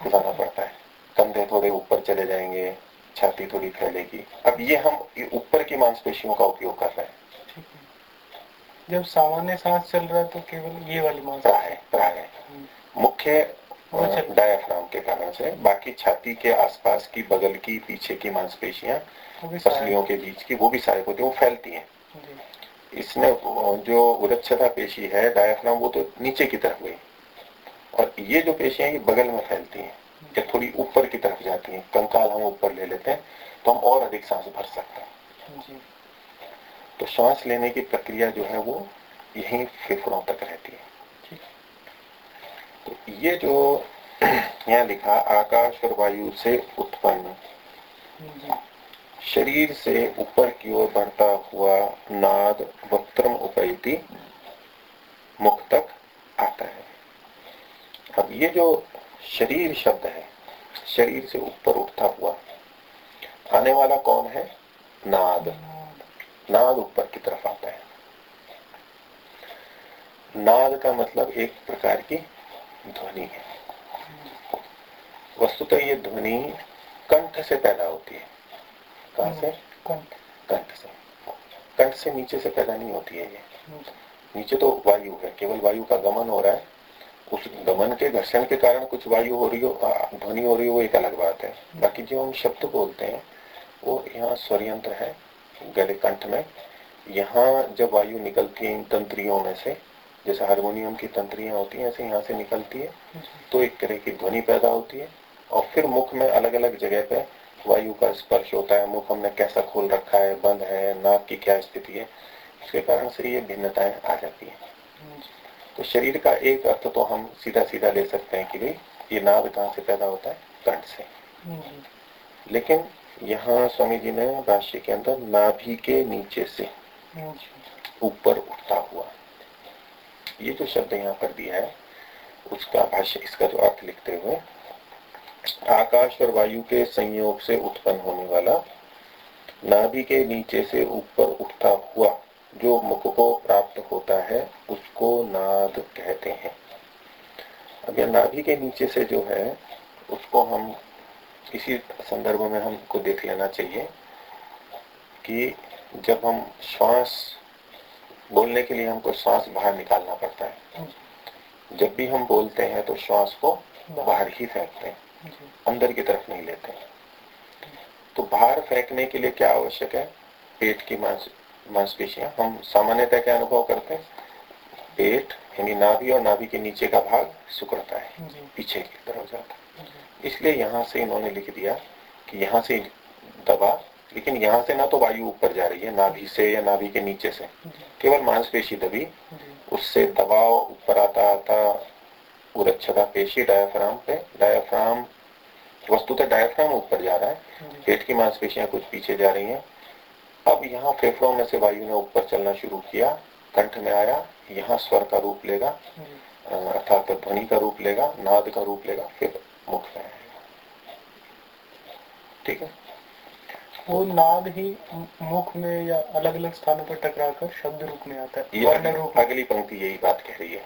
खुलाना पड़ता है। कंधे थोड़े ऊपर चले जाएँगे छाती थोड़ी फैलेगी। अब ये हम ऊपर की मांसपेशियों का उपयोग कर रहे हैं। जब सामान्य सांस चल रहा है तो केवल ये वाली मांस प्राय प्राय। मुख्य डायाफ्राम के कारण से बाकी छाती के आसपास की बगल की पीछे की मांसपेशियाँ पसलियों के बीच की वो भी सहायक होती है वो फैलती है। इसमें जो उदक्षता पेशी है डायाफ्राम वो तो नीचे की तरफ़ गई। और ये जो पेशियाँ ये बगल में फैलती हैं या थोड़ी ऊपर की तरफ़ जाती हैं कंकाल हम ऊपर ले लेते हैं तो हम और अधिक सांस भर सकते हैं। तो सांस लेने की प्रक्रिया जो है वो यही फेफड़ों तक रहती है। तो ये जो यहाँ लिखा आकाश और वायु से उत्पन्न। शरीर से ऊपर की ओर बढ़ता हुआ नाद वक्त्रम उपैती मुख तक आता है। अब ये जो शरीर शब्द है शरीर से ऊपर उठता हुआ आने वाला कौन है? नाद। नाद ऊपर की तरफ़ आता है। नाद का मतलब एक प्रकार की ध्वनि है। वस्तुतः ये ध्वनि कंठ से पैदा होती है। कहा से? कंठ। कंठ से। कंठ से नीचे से पैदा नहीं होती है ये। नीचे तो वायु है केवल वायु का गमन हो रहा है। उस गमन के घर्षण के कारण कुछ वायु हो रही हो ध्वनि हो रही हो वो एक अलग बात है। बाकी जो हम शब्द बोलते हैं वो यहाँ स्वरयंत्र है गले कंठ में। यहाँ जब वायु निकलती है इन तंत्रियों में से जैसे हारमोनियम की तंत्रियाँ होती हैं ऐसे यहाँ से निकलती है। तो एक तरह की ध्वनि पैदा होती है और फिर मुख में अलग अलग जगह पे वायु का स्पर्श होता है। मुख हमने कैसा खोल रखा है बंद है नाक की क्या स्थिति है इसके कारण से ये भिन्नताएँ आ जाती है। तो शरीर का एक अर्थ तो हम सीधा सीधा ले सकते हैं कि भाई ये नाभ कहाँ से पैदा होता है? कंठ से। लेकिन यहाँ स्वामी जी ने भाष्य के अंदर नाभि के नीचे से ऊपर उठता हुआ ये जो शब्द यहाँ पर दिया है, उसका भाष्य, इसका जो अर्थ लिखते हुए, आकाश और वायु के संयोग से उत्पन्न होने वाला नाभि के नीचे से ऊपर उठता हुआ जो मुख को प्राप्त होता है, उसको नाद कहते हैं। अब यह नाभि के नीचे से जो है, उसको हम इसी संदर्भ में हमको देख लेना चाहिए कि जब हम श्वास बोलने के लिए हमको श्वास बाहर निकालना पड़ता है। जब भी हम बोलते हैं तो श्वास को बाहर ही फेंकते हैं, अंदर की तरफ़ नहीं लेते तो बाहर फेंकने के लिए क्या आवश्यक है? पेट की मांस, मांसपेशियाँ। हम सामान्यतः क्या अनुभव करते हैं? पेट, यानी नाभि और नाभि के नीचे का भाग सुकड़ता है, पीछे की तरफ़ जाता है। इसलिए यहाँ से इन्होंने लिख दिया कि यहाँ से दबा लेकिन यहाँ से ना तो वायु ऊपर जा रही है, नाभि से या नाभि के नीचे से। केवल मांसपेशी दबी, उससे दबाव ऊपर आता आता उरच्छता पेशी डायाफ्राम पे डायाफ्राम वस्तुतः डायाफ्राम ऊपर जा रहा है। पेट की मांसपेशियाँ कुछ पीछे जा रही हैं। अब यहाँ फेफड़ों में से वायु ने ऊपर चलना शुरू किया, कंठ में आया, यहाँ स्वर का रूप लेगा अर्थात ध्वनि का रूप लेगा, नाद का रूप लेगा, फिर मुख में आएगा। ठीक है? वो नाद ही मुख में या अलग अलग स्थानों पर टकरा कर शब्द रूप में आता है वर्ण रूप अगली पंक्ति यही बात कह रही है।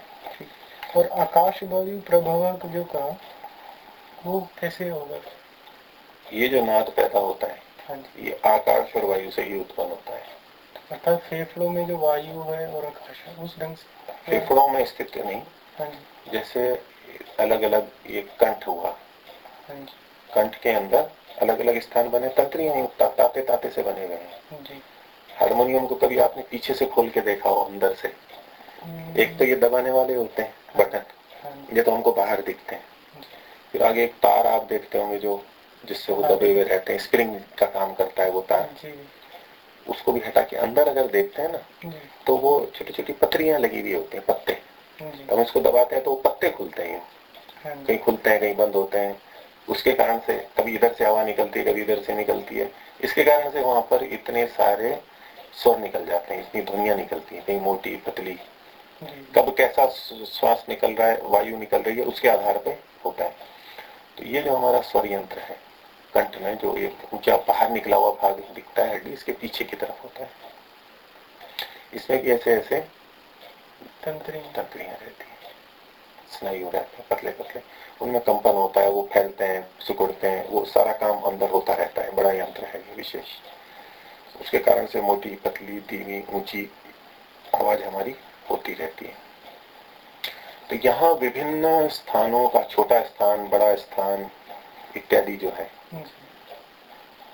और आकाश वायु प्रभाव जो कहा वो कैसे होगा? ये जो नाद पैदा होता है हाँ ये आकाश और वायु से ही उत्पन्न होता है। अर्थात फेफड़ों में जो वायु है और आकाश है उस ढंग से फेफड़ों में स्थित नहीं हाँ जैसे अलग अलग ये कंठ हुआ। हाँ कंठ के अंदर अलग अलग स्थान बने तंत्रियाँ ताते ताते से बने हुए हैं। हारमोनियम को कभी आपने पीछे से खोल के देखा हो अंदर से? हम्म। एक तो ये दबाने वाले होते हैं बटन। ये तो हमको बाहर दिखते हैं। फिर आगे एक तार आप देखते होंगे जो जिससे वो दबे हुए रहते हैं स्प्रिंग का काम करता है वो तार। उसको भी हटा के अंदर अगर देखते हैं ना तो वो छोटी छोटी पत्रियाँ लगी हुई होती हैं पत्ते। हम इसको दबाते हैं तो वो पत्ते खुलते हैं। हाँ। कहीं खुलते हैं कहीं बंद होते हैं। उसके कारण से कभी इधर से हवा निकलती है कभी इधर से निकलती है। इसके कारण से वहाँ पर इतने सारे स्वर निकल जाते हैं इतनी ध्वनिया निकलती है कहीं मोटी पतली। कब कैसा श्वास निकल रहा है वायु निकल रही है उसके आधार पर होता है। तो ये जो हमारा स्वर यंत्र है कंठ में जो एक ऊँचा बाहर निकला हुआ भाग दिखता है हड्डी इसके पीछे की तरफ़ होता है। इसमें भी ऐसे ऐसे तंत्रियाँ। तंत्रियाँ रहती है। स्नायु रहते हैं पतले पतले। उनमें कंपन होता है वो फैलते हैं सिकुड़ते हैं वो सारा काम अंदर होता रहता है। बड़ा यंत्र है ये विशेष। उसके कारण से मोटी पतली धीमी ऊँची आवाज़ हमारी होती रहती है। तो यहाँ विभिन्न स्थानों का छोटा स्थान बड़ा स्थान इत्यादि जो है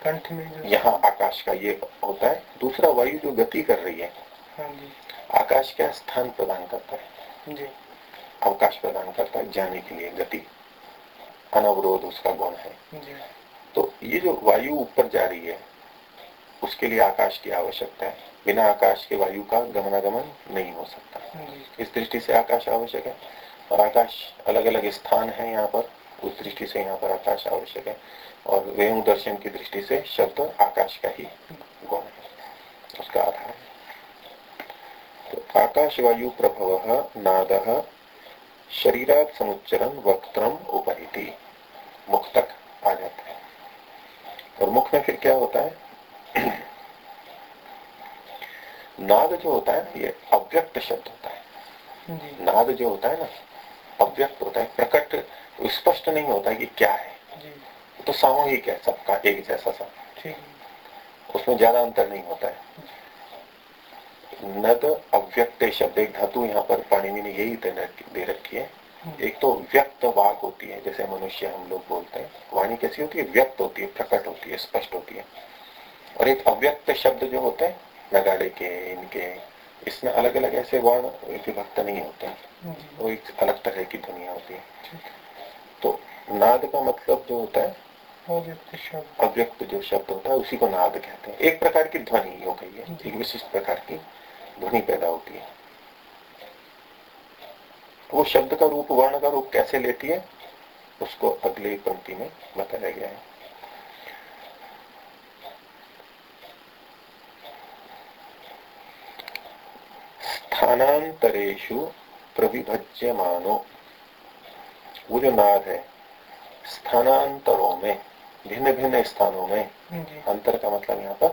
कंठ में यहाँ आकाश का ये होता है। दूसरा वायु जो गति कर रही है हाँ आकाश क्या स्थान प्रदान करता है? जी। अवकाश प्रदान करता है जाने के लिए गति। अनवरोध उसका गुण है। तो ये जो वायु ऊपर जा रही है उसके लिए आकाश की आवश्यकता है। बिना आकाश के वायु का गमनागमन नहीं हो सकता। इस दृष्टि से आकाश आवश्यक है। और आकाश अलग अलग स्थान है यहाँ पर। उस दृष्टि से यहाँ पर आकाश आवश्यक है। और वेणु दर्शन की दृष्टि से शब्द आकाश का ही गुण है। उसका आधार है। तो आकाश वायु प्रभव नाद शरीरात समुच्चरण वक्त्रम उपरिति। मुख तक आ जाता है। और मुख में फिर क्या होता है? नाद जो होता है ना ये अव्यक्त शब्द होता है। नाद जो होता है ना अव्यक्त होता है प्रकट स्पष्ट नहीं होता कि क्या है। तो सामूहिक है सबका एक जैसा सा उसमें ज़्यादा अंतर नहीं होता है। नद अव्यक्त शब्द एक धातु यहाँ पर पाणिनि ने यही दे रखी है। हम्म। एक तो व्यक्त वाक होती है जैसे मनुष्य हम लोग बोलते हैं वाणी कैसी होती है? व्यक्त होती है प्रकट होती है स्पष्ट होती है। और एक अव्यक्त शब्द जो होते हैं नगाड़े के इनके इसमें अलग अलग ऐसे वर्ण विभक्त नहीं होते हैं। हम्म। वो एक अलग तरह की दुनिया होती है। तो नाद का मतलब जो होता है अव्यक्त जो शब्द होता है उसी को नाद कहते हैं। एक प्रकार की ध्वनि हो गई है एक विशिष्ट प्रकार की ध्वनि पैदा होती है। तो वो शब्द का रूप वर्ण का रूप कैसे लेती है उसको अगले पंक्ति में बताया गया है। स्थानांतरेशु मानो वो जो नाद है स्थानांतरों में भिन्न भिन्न स्थानों में अंतर का मतलब यहाँ पर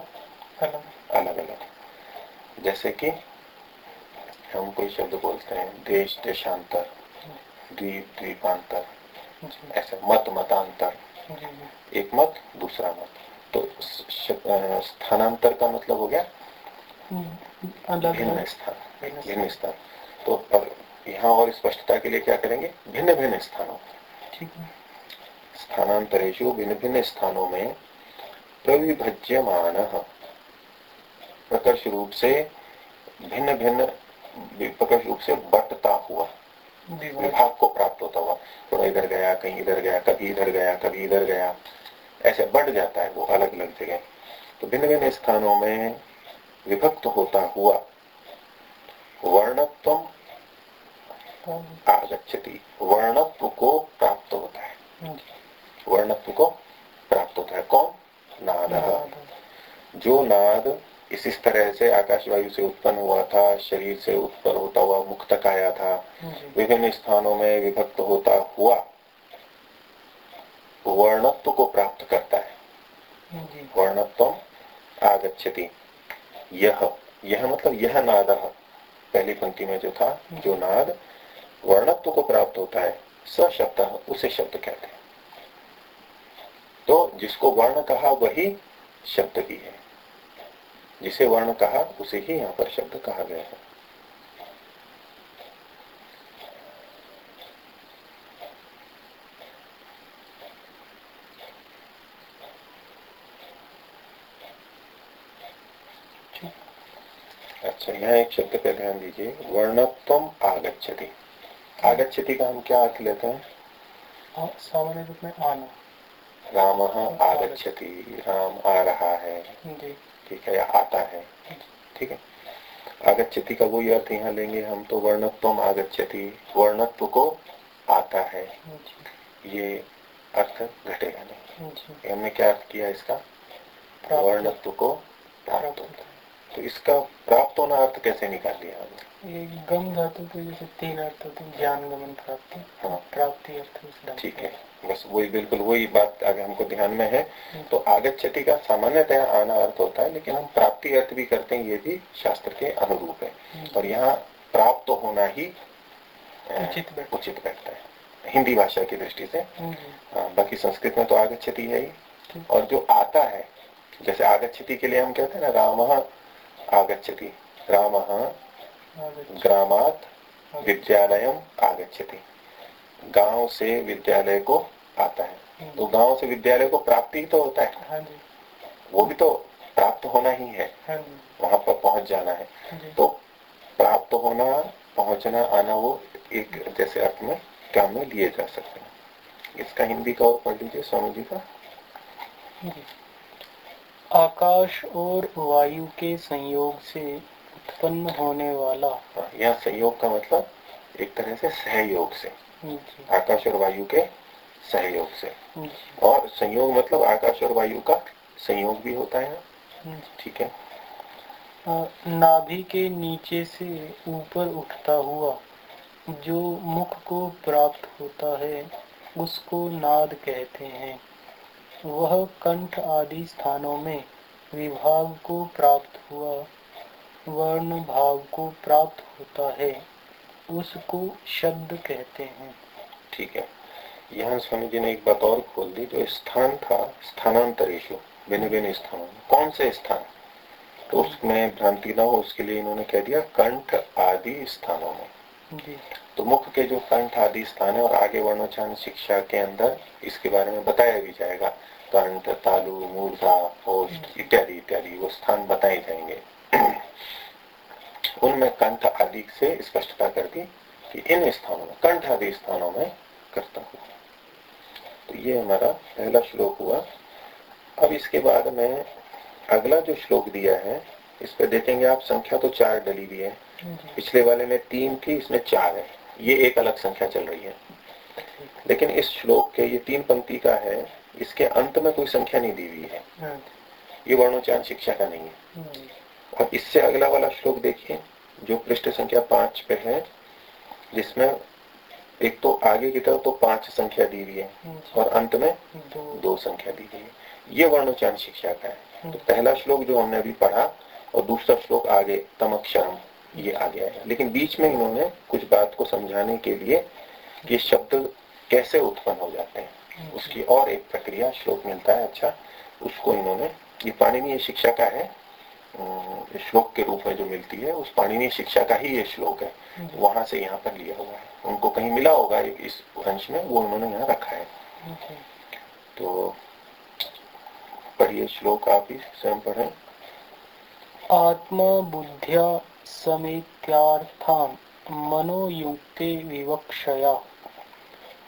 अलग। अलग जैसे कि हम कोई शब्द बोलते हैं देश देशांतर द्वीप द्वीपांतर ऐसे मत मतांतर। एक मत दूसरा मत। तो स्थानांतर का मतलब हो गया? भिन्न स्थान भिन्न स्थान। तो और यहाँ और स्पष्टता के लिए क्या करेंगे? भिन्न भिन्न स्थानों स्थानांतरेशु भिन्न भिन्न स्थानों में प्रविभज्यमान प्रकर्ष रूप से भिन्न भिन्न प्रकर्ष रूप से बटता हुआ विभाग को प्राप्त होता हुआ थोड़ा इधर गया कहीं इधर गया कभी इधर गया कभी इधर गया ऐसे बढ़ जाता है वो अलग अलग जगह। तो भिन्न भिन्न स्थानों में विभक्त होता हुआ वर्णत्व आगच्छति। वर्णत्व को प्राप्त होता है। वर्णत्व को प्राप्त होता है। कौन? नाद। जो नाद इस इस तरह से आकाश वायु से उत्पन्न हुआ था शरीर से उत्पन्न होता हुआ मुख तक आया था विभिन्न स्थानों में विभक्त होता हुआ वर्णत्व को प्राप्त करता है। वर्णत्व आगच्छति। यह यह मतलब यह नाद पहली पंक्ति में जो था जो। नाद वर्णत्व को प्राप्त होता है स शब्द उसे शब्द कहते हैं। तो जिसको वर्ण कहा वही शब्द भी है। जिसे वर्ण कहा उसे ही यहाँ पर शब्द कहा गया है। अच्छा यहाँ एक शब्द पर ध्यान दीजिए। वर्णत्व आगच्छति। आगच्छति का हम क्या अर्थ लेते हैं? सामान्य रूप में आना। राम आगच्छति। राम आ रहा है। ठीक है या आता है। ठीक है? आगच्छति का वही अर्थ यहाँ लेंगे हम तो वर्णत्व आगच्छति। वर्णत्व को आता है। ये अर्थ घटेगा नहीं। हमने क्या अर्थ किया इसका? वर्णत्व को प्राप्त होता है। तो इसका प्राप्त होना अर्थ कैसे निकाल लिया हमने गम धातु के जैसे तीन अर्थ होते हैं ज्ञान गमन प्राप्ति। हाँ। प्राप्ति अर्थ ठीक है। बस वही बिल्कुल वही बात आगे हमको ध्यान में है। तो आगच्छति का सामान्यतः आना अर्थ होता है लेकिन हम प्राप्ति अर्थ भी करते हैं ये भी शास्त्र के अनुरूप है। और यहाँ प्राप्त तो होना ही उचित उचित बैठता है। हिंदी भाषा की दृष्टि से। हाँ बाकी संस्कृत में तो आगच्छति है ही। और जो आता है जैसे आगच्छति के लिए हम कहते हैं ना राम आगच्छति। राम ग्रामात विद्यालय आगच्छति। गाँव से विद्यालय को आता है। तो गाँव से विद्यालय को प्राप्ति ही तो होता है। हाँ वो भी तो प्राप्त होना ही है। हाँ वहाँ पर पहुँच जाना है। तो प्राप्त होना पहुँचना आना वो एक जैसे अर्थ में काम में लिए जा सकते हैं। इसका हिंदी का और पढ़ लीजिए स्वामी जी का। आकाश और वायु के संयोग से उत्पन्न होने वाला यह संयोग का मतलब एक तरह से सहयोग से। आकाश और वायु के सहयोग से। और संयोग मतलब आकाश और वायु का संयोग भी होता है। ठीक है। नाभि के नीचे से ऊपर उठता हुआ जो मुख को प्राप्त होता है उसको नाद कहते हैं। वह कंठ आदि स्थानों में विभाग को प्राप्त हुआ वर्ण भाव को प्राप्त होता है, उसको शब्द कहते हैं। ठीक है, यहाँ स्वामी जी ने एक बात और खोल दी, जो स्थान था स्थानांतरेशु भिन्न भिन्न स्थानों में। कौन से स्थान? तो उसमें भ्रांति ना हो, उसके लिए इन्होंने कह दिया, कंठ आदि स्थानों में। तो मुख के जो कंठ आदि स्थान है और आगे वर्णोच्चारण शिक्षा के अंदर इसके बारे में बताया भी जाएगा। कंठ तालु मूर्धा पोस्ट इत्यादि इत्यादि वो स्थान बताए जाएँगे। उनमें कंठ आदि से स्पष्टता कर दी कि इन स्थानों में कंठ आदि स्थानों में करता हूँ। तो ये हमारा पहला श्लोक हुआ। अब इसके बाद में अगला जो श्लोक दिया है इस पर देखेंगे आप संख्या तो चार डली हुई है। पिछले वाले में तीन थी इसमें चार है। ये एक अलग संख्या चल रही है। लेकिन इस श्लोक के ये तीन पंक्ति का है इसके अंत में कोई संख्या नहीं दी हुई है। हाँ। ये वर्णोच्चारण शिक्षा का नहीं है। और इससे अगला वाला श्लोक देखिए जो पृष्ठ संख्या पाँच पे है जिसमें एक तो आगे की तरफ़ तो पाँच संख्या दी हुई है और अंत में दो। दो संख्या दी गई है। ये वर्णोच्चारण शिक्षा का है। तो पहला श्लोक जो हमने अभी पढ़ा और दूसरा श्लोक आगे तमक्षरम। ये आ गया है। लेकिन बीच में इन्होंने कुछ बात को समझाने के लिए कि शब्द कैसे उत्पन्न हो जाते हैं। उसकी और एक प्रक्रिया श्लोक मिलता है। अच्छा उसको इन्होंने ये पाणिनीय शिक्षा का है श्लोक के रूप में जो मिलती है उस पाणिनीय शिक्षा का ही ये श्लोक है। वहाँ से यहाँ पर लिया हुआ है। उनको कहीं मिला होगा इस अंश में वो उन्होंने यहाँ रखा है। तो पढ़िए श्लोक आप ही स्वयं पढ़ें। आत्मा बुद्ध्या समेत्यार्थान मनोयुक्ते विवक्षया।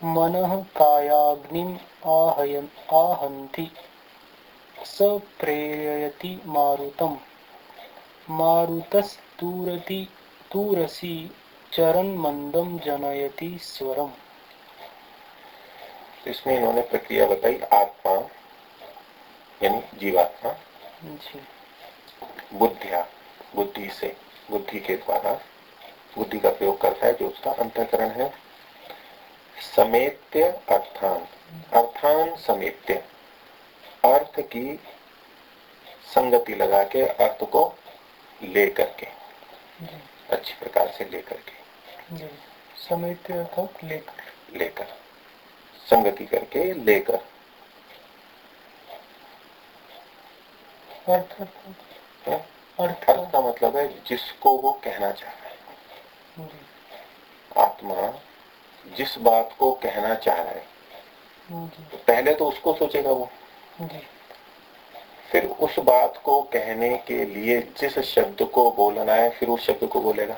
मनः कायाग्निम आहयन आहन्ति। स प्रेरयति मारुतम। मारुतस्तूरति तूरसी चरण मंदम जनयति स्वरम। इसमें इन्होंने प्रक्रिया बताई आत्मा यानी जीवात्मा। जी। बुद्धिया बुद्धि से। बुद्धि के द्वारा बुद्धि का प्रयोग करता है जो उसका अंतकरण है। समेत्य अर्थान। अर्थान समेत्य। अर्थ की संगति लगा के अर्थ को लेकर के अच्छी प्रकार से लेकर के जी। समेत अर्थात लेकर। लेकर। संगति करके लेकर। अर्थ अर्थ अर्थ का मतलब है जिसको वो कहना चाह रहा है आत्मा जिस बात को कहना चाह रहा है तो पहले तो उसको सोचेगा वो। फिर उस बात को कहने के लिए जिस शब्द को बोलना है फिर उस शब्द को बोलेगा।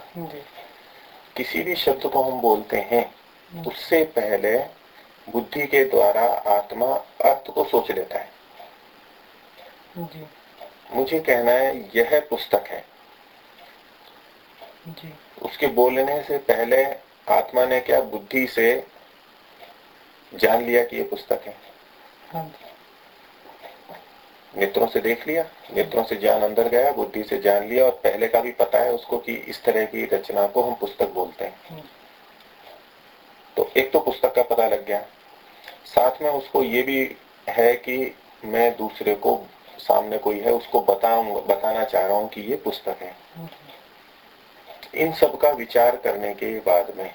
किसी भी शब्द को हम बोलते हैं उससे पहले बुद्धि के द्वारा आत्मा अर्थ को सोच लेता है। जी। मुझे कहना है यह पुस्तक है। जी। उसके बोलने से पहले आत्मा ने क्या बुद्धि से जान लिया कि ये पुस्तक है? हाँ नेत्रों से देख लिया नेत्रों से ज्ञान अंदर गया बुद्धि से जान लिया और पहले का भी पता है उसको कि इस तरह की रचना को हम पुस्तक बोलते हैं। हम्म, तो एक तो पुस्तक का पता लग गया। साथ में उसको ये भी है कि मैं दूसरे को सामने कोई है उसको बताऊँगा बताना चाह रहा हूँ कि ये पुस्तक है। इन सब का विचार करने के बाद में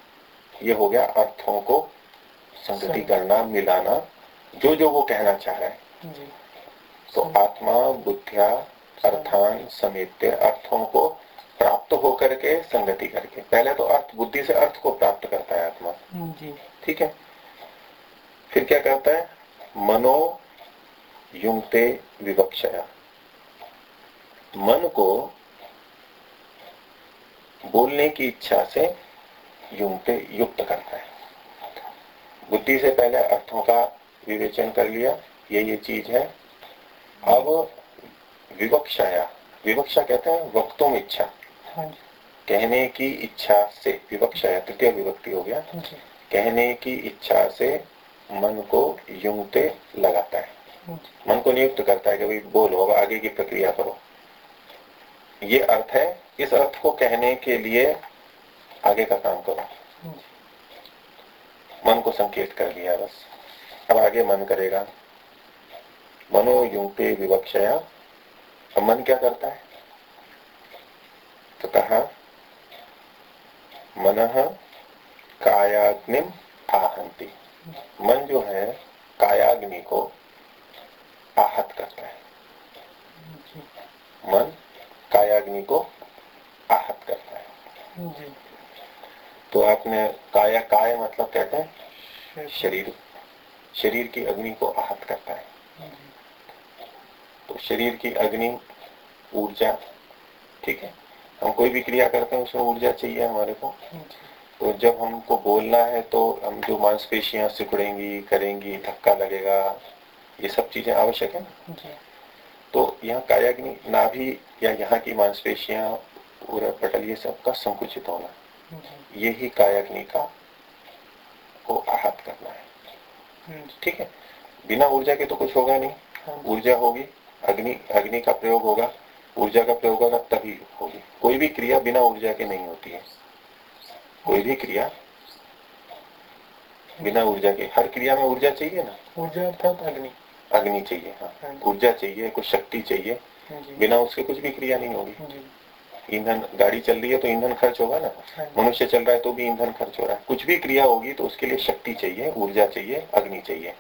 ये हो गया अर्थों को संगति। करना मिलाना जो जो वो कहना चाह रहा है। तो आत्मा बुद्धिया अर्थान समेत्य अर्थों को प्राप्त होकर के संगति करके। पहले तो अर्थ बुद्धि से अर्थ को प्राप्त करता है आत्मा। ठीक है? फिर क्या करता है? मनो युंगते विवक्षया। मन को बोलने की इच्छा से युंगते युक्त करता है। बुद्धि से पहले अर्थों का विवेचन कर लिया ये ये चीज़ है। अब विवक्षाया विवक्षा कहते हैं वक्तों में इच्छा। हाँ कहने की इच्छा से विवक्षाया तृतीय विभक्ति हो गया। कहने की इच्छा से मन को युंगते लगाता है। मन को नियुक्त करता है कि भाई बोलो, अब आगे की प्रक्रिया करो। ये अर्थ है, इस अर्थ को कहने के लिए आगे का काम करो। मन को संकेत कर लिया बस। अब आगे मन करेगा। मनो युक्ति विवक्षया। अब मन क्या करता है? तो कहा मन कायाग्नि आहंती मन जो है, कायाग्नि को आहत करता है। मन कायाग्नि को आहत करता है। तो आपने काया काय मतलब कहते हैं शरीर। शरीर। की अग्नि को आहत करता है। तो शरीर की अग्नि ऊर्जा ठीक है? हम कोई भी क्रिया करते हैं उसमें ऊर्जा चाहिए हमारे को। तो जब हमको बोलना है तो हम जो मांसपेशियाँ सिकुड़ेंगी करेंगी धक्का लगेगा ये सब चीज़ें आवश्यक है। ना तो यहाँ कायाग्नि नाभि या यहाँ की मांसपेशियाँ पूरा पटल ये सब का संकुचित होना। ये ही कायाग्नि का को आहत करना है। ठीक है? बिना ऊर्जा के तो कुछ होगा नहीं। हाँ। ऊर्जा होगी अग्नि अग्नि का प्रयोग होगा। ऊर्जा का प्रयोग होगा तभी होगी। कोई भी क्रिया बिना ऊर्जा के नहीं होती है। कोई भी क्रिया बिना ऊर्जा के। हर क्रिया में ऊर्जा चाहिए ना? ऊर्जा अर्थात अग्नि। अग्नि चाहिए हाँ, हाँ ऊर्जा चाहिए कुछ शक्ति चाहिए। हाँ बिना उसके कुछ भी क्रिया नहीं होगी। ईंधन गाड़ी चल रही है तो ईंधन खर्च होगा ना? हाँ मनुष्य चल रहा है तो भी ईंधन खर्च हो रहा है। कुछ भी क्रिया होगी तो उसके लिए शक्ति चाहिए ऊर्जा चाहिए अग्नि चाहिए।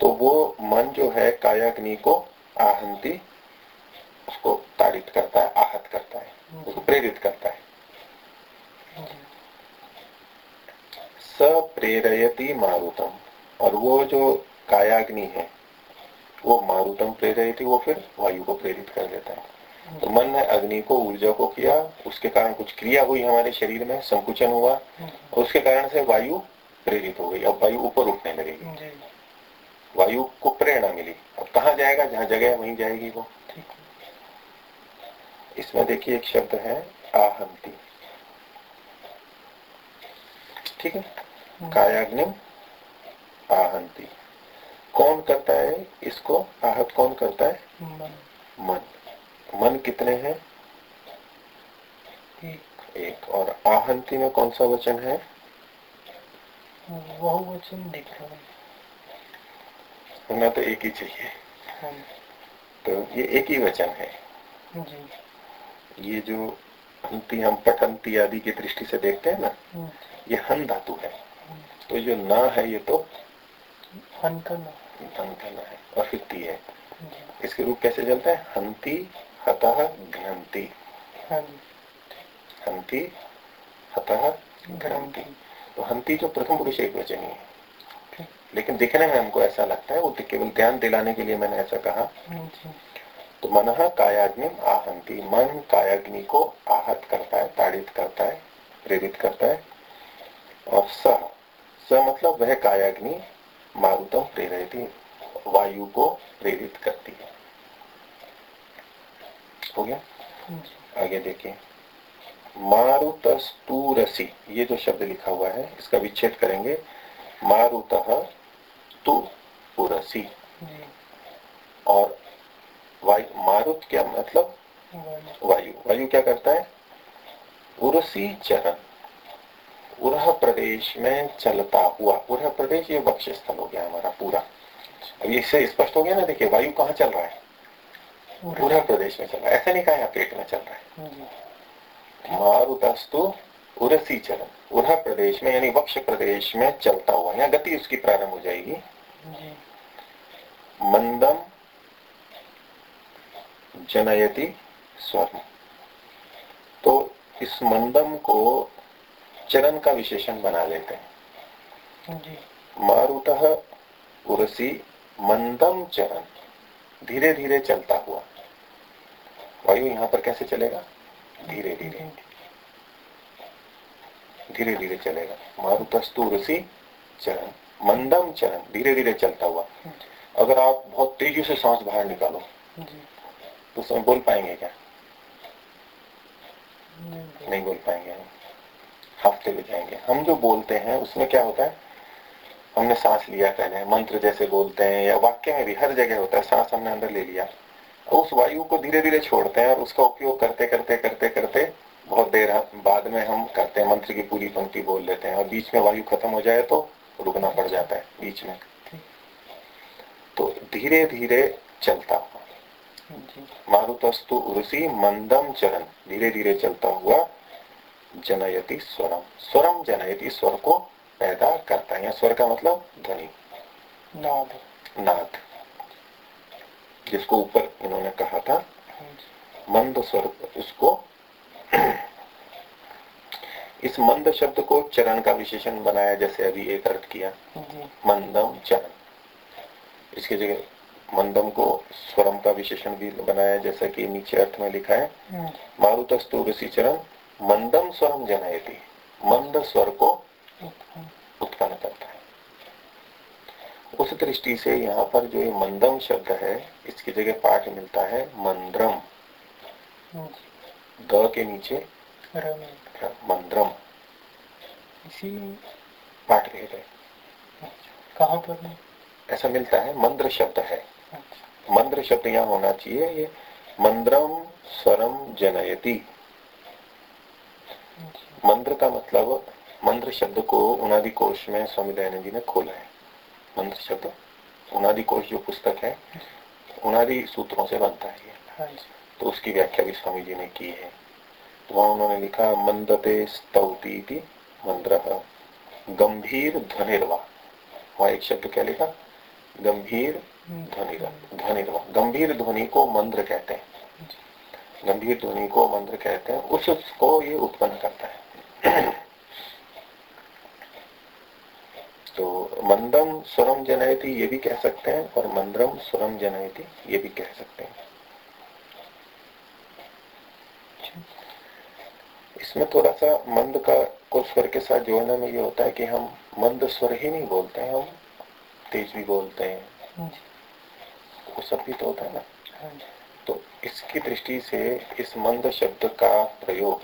तो वो मन जो है कायाग्नि को आहंती उसको ताड़ित करता है आहत करता है उसको प्रेरित करता है। प्रेरयती मारुतम। और वो जो कायाग्नि है। वो मारुतम प्रेरित वो फिर वायु को प्रेरित कर देता है। तो मन ने अग्नि को ऊर्जा को किया उसके कारण कुछ क्रिया हुई हमारे शरीर में संकुचन हुआ और उसके कारण से वायु प्रेरित हो गई। अब वायु ऊपर उठने लगेगी। वायु को प्रेरणा मिली। अब कहा जाएगा? जहाँ जगह वहीं जाएगी वो। इसमें देखिए एक शब्द है आहंती। ठीक है? कायाग्नि आहंती। कौन करता है? इसको आहत कौन करता है? मन। मन। मन कितने हैं? एक। एक। और आहंती में कौन सा वचन है? वह वचन दिख होना तो एक ही चाहिए। हाँ। तो ये एक ही वचन है। जी। ये जो हंती हम पठंती आदि की दृष्टि से देखते हैं ना हाँ। ये हन धातु है। हाँ। तो जो ना है ये तो हन का ना। अंकन है और फिर है। इसके रूप कैसे चलता है? हंती, हतः घ्नंती हंती, हतः घ्नंती तो हंती जो प्रथम पुरुष एक वचन है। लेकिन दिखने में हमको ऐसा लगता है, वो केवल ध्यान दिलाने के लिए मैंने ऐसा कहा। तो मन कायाग्नि आहंती। मन कायाग्नि को आहत करता है, ताड़ित करता है, प्रेरित करता है। और स मतलब वह कायाग्नि मारुतम प्रेरित वायु को प्रेरित करती है। हो गया? आगे देखिए। मारुतस्तूरसी ये जो शब्द लिखा हुआ है इसका विच्छेद करेंगे। मारुत तु पुरसी और वायु मारुत क्या मतलब? वायु। वायु क्या करता है? उर्सी चरण। उरह प्रदेश में चलता हुआ उरह प्रदेश ये वक्ष स्थल हो गया हमारा पूरा। अब इससे स्पष्ट हो गया ना देखिए वायु कहाँ चल रहा है? उरह प्रदेश में चल रहा है। ऐसा नहीं कहा पेट में चल रहा है। मारुतस्तु उरसी चलन। उरह प्रदेश में यानी वक्ष प्रदेश में चलता हुआ यहाँ गति उसकी प्रारंभ हो जाएगी। मंदम जनयति स्वर्ण। तो इस मंदम को चरण का विशेषण बना लेते हैं। मारुत उर्सी मंदम चरण धीरे धीरे चलता हुआ। वायु यहाँ पर कैसे चलेगा? धीरे धीरे धीरे धीरे चलेगा। मारुतस्तु उर्सी चरण मंदम चरण धीरे धीरे चलता हुआ। अगर आप बहुत तेज़ी से सांस बाहर निकालो तो उसमें बोल पाएँगे क्या? नहीं बोल पाएँगे। हफ़्ते भी जाएँगे। हम जो बोलते हैं उसमें क्या होता है? हमने सांस लिया पहले मंत्र जैसे बोलते हैं या वाक्य में भी हर जगह होता है सांस हमने अंदर ले लिया। उस वायु को धीरे धीरे छोड़ते हैं और उसका उपयोग करते करते करते करते बहुत देर बाद में हम करते हैं मंत्र की पूरी पंक्ति बोल लेते हैं और बीच में वायु खत्म हो जाए तो रुकना पड़ जाता है बीच में। तो धीरे धीरे चलता हुआ। मारुतस्तु उर्सी मंदम चरण। धीरे धीरे चलता हुआ जनयति स्वरम स्वरम जनयति स्वर को पैदा करता है। स्वर का मतलब ध्वनि। नाद। नाद। जिसको ऊपर इन्होंने कहा था। मंद स्वर उसको इस मंद शब्द को चरण का विशेषण बनाया जैसे अभी एक अर्थ किया। मंदम चरण। इसकी जगह मंदम को स्वरम का विशेषण भी बनाया जैसा कि नीचे अर्थ में लिखा है। हम्म। मारुतस्तु चरण मंदम स्वरम जनयती। मंद स्वर को उत्पन्न करता है। उस दृष्टि से यहाँ पर जो ये मंदम शब्द है इसकी जगह पाठ मिलता है मंद्रम। द के नीचे मंद्रम। इसी पाठ भेद है कहाँ पर ऐसा मिलता है मंद्र शब्द है। अच्छा। मंद्र शब्द यहाँ होना चाहिए ये मंद्रम स्वरम जनयति। मंत्र का मतलब मंत्र शब्द को उनादि कोश में स्वामी दयानंद जी ने खोला है। मंत्र शब्द उनादि कोश जो पुस्तक है उनादि सूत्रों से बनता है हाँ तो उसकी व्याख्या भी स्वामी जी ने की है। तो वहाँ उन्होंने लिखा मंदते स्तौती मंत्र गंभीर ध्वनिर्वा वहाँ एक शब्द क्या लिखा? गंभीर ध्वनि ध्वनिर्वा गंभीर ध्वनि को मंत्र कहते हैं। गंभीर ध्वनि को मंत्र कहते हैं उसको ये उत्पन्न करता है। तो मंदम स्वरम जनयती ये भी कह सकते हैं और मंद्रम स्वरम जनयती ये भी कह सकते हैं। इसमें थोड़ा सा मंद का को स्वर के साथ जोड़ने में ये होता है कि हम मंद स्वर ही नहीं बोलते हैं हम तेज भी बोलते हैं। वो सब भी तो होता है ना। हाँ इसकी दृष्टि से इस मंद शब्द का प्रयोग?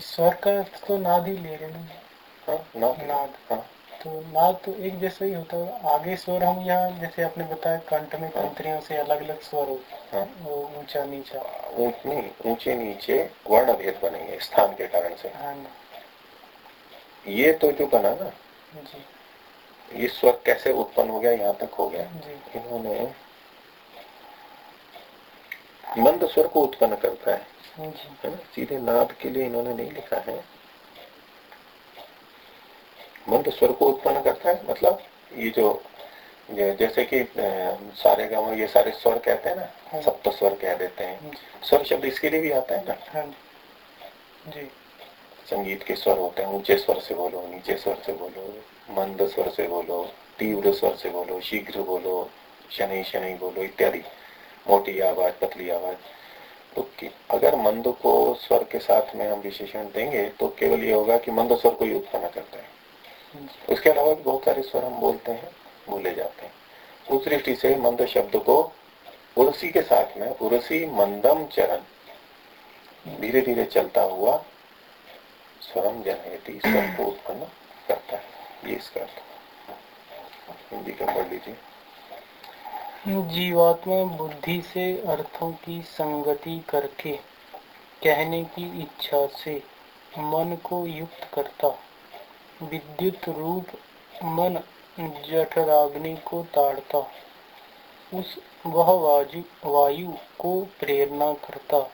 स्वर का तो नाद ही ले रहे हैं। हाँ, नाद नाद। हाँ। तो नाद तो एक जैसा ही होता है। आगे स्वर हम यहाँ जैसे आपने बताया कंठ में कंत्रियों से अलग अलग स्वर हो। हाँ। वो ऊँचा नीचा। नहीं ऊँचे नीचे वर्ण भेद बनेंगे स्थान के कारण से। हाँ ये तो जो बना ना जी। ये स्वर कैसे उत्पन्न हो गया यहाँ तक हो गया। जी। इन्होंने मंद स्वर को उत्पन्न करता है। है ना? सीधे नाद के लिए इन्होंने नहीं लिखा है। मंद स्वर को उत्पन्न करता है मतलब ये जो जैसे कि सारे गाँव ये सारे स्वर कहते हैं ना हाँ। सप्त स्वर कह देते हैं। हाँ। स्वर शब्द इसके लिए भी आता है ना? हाँ। जी। संगीत के स्वर होते हैं ऊँचे स्वर से बोलो नीचे स्वर से बोलो मंद स्वर से बोलो तीव्र स्वर से बोलो शीघ्र बोलो शनि शनि बोलो इत्यादि। मोटी आवाज़ पतली आवाज़। तो अगर मंद को स्वर के साथ में हम विशेषण देंगे तो केवल ये होगा कि मंद स्वर को ही उत्पन्न करता है। उसके अलावा भी बहुत सारे स्वर हम बोलते हैं बोले जाते हैं। उस दृष्टि से मंद शब्द को उर्सी के साथ में उर्सी मंदम चरण धीरे धीरे चलता हुआ स्वरम जनयती स्वर को उत्पन्न करता है। ये इसका हिंदी का पढ़ लीजिए। जीवात्मा बुद्धि से अर्थों की संगति करके, कहने की इच्छा से मन को युक्त करता। विद्युत रूप मन जठराग्नि को ताड़ता। उस वह वायु वायु को प्रेरणा करता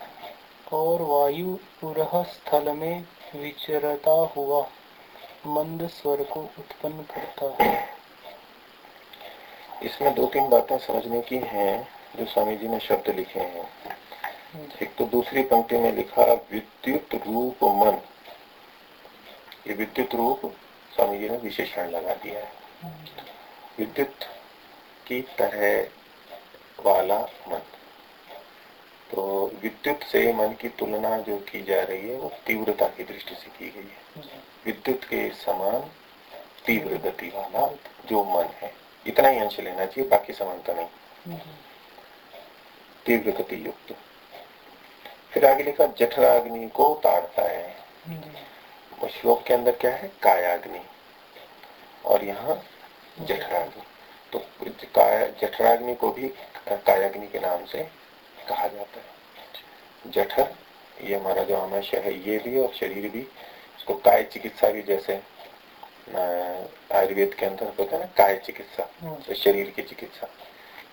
और वायु पुरह स्थल में विचरता हुआ मंद स्वर को उत्पन्न करता। है इसमें दो तीन बातें समझने की हैं जो स्वामी जी ने शब्द लिखे हैं। एक तो दूसरी पंक्ति में लिखा विद्युत रूप मन। ये विद्युत रूप स्वामी जी ने विशेषण लगा दिया है। विद्युत की तरह वाला मन। तो विद्युत से मन की तुलना जो की जा रही है वो तीव्रता की दृष्टि से की गई है। विद्युत के समान तीव्र गति वाला जो मन है। इतना ही अंश लेना चाहिए बाकी समानता नहीं। तीव्र गति युक्त फिर आगे लिखा जठराग्नि को ताड़ता है। श्लोक के अंदर क्या है? कायाग्नि। और यहाँ जठराग्नि। तो जठराग्नि को भी कायाग्नि के नाम से कहा जाता है। जठर ये हमारा जो आमश है ये भी और शरीर भी इसको काय चिकित्सा भी जैसे आयुर्वेद के अंदर होता है ना काय चिकित्सा तो शरीर की चिकित्सा।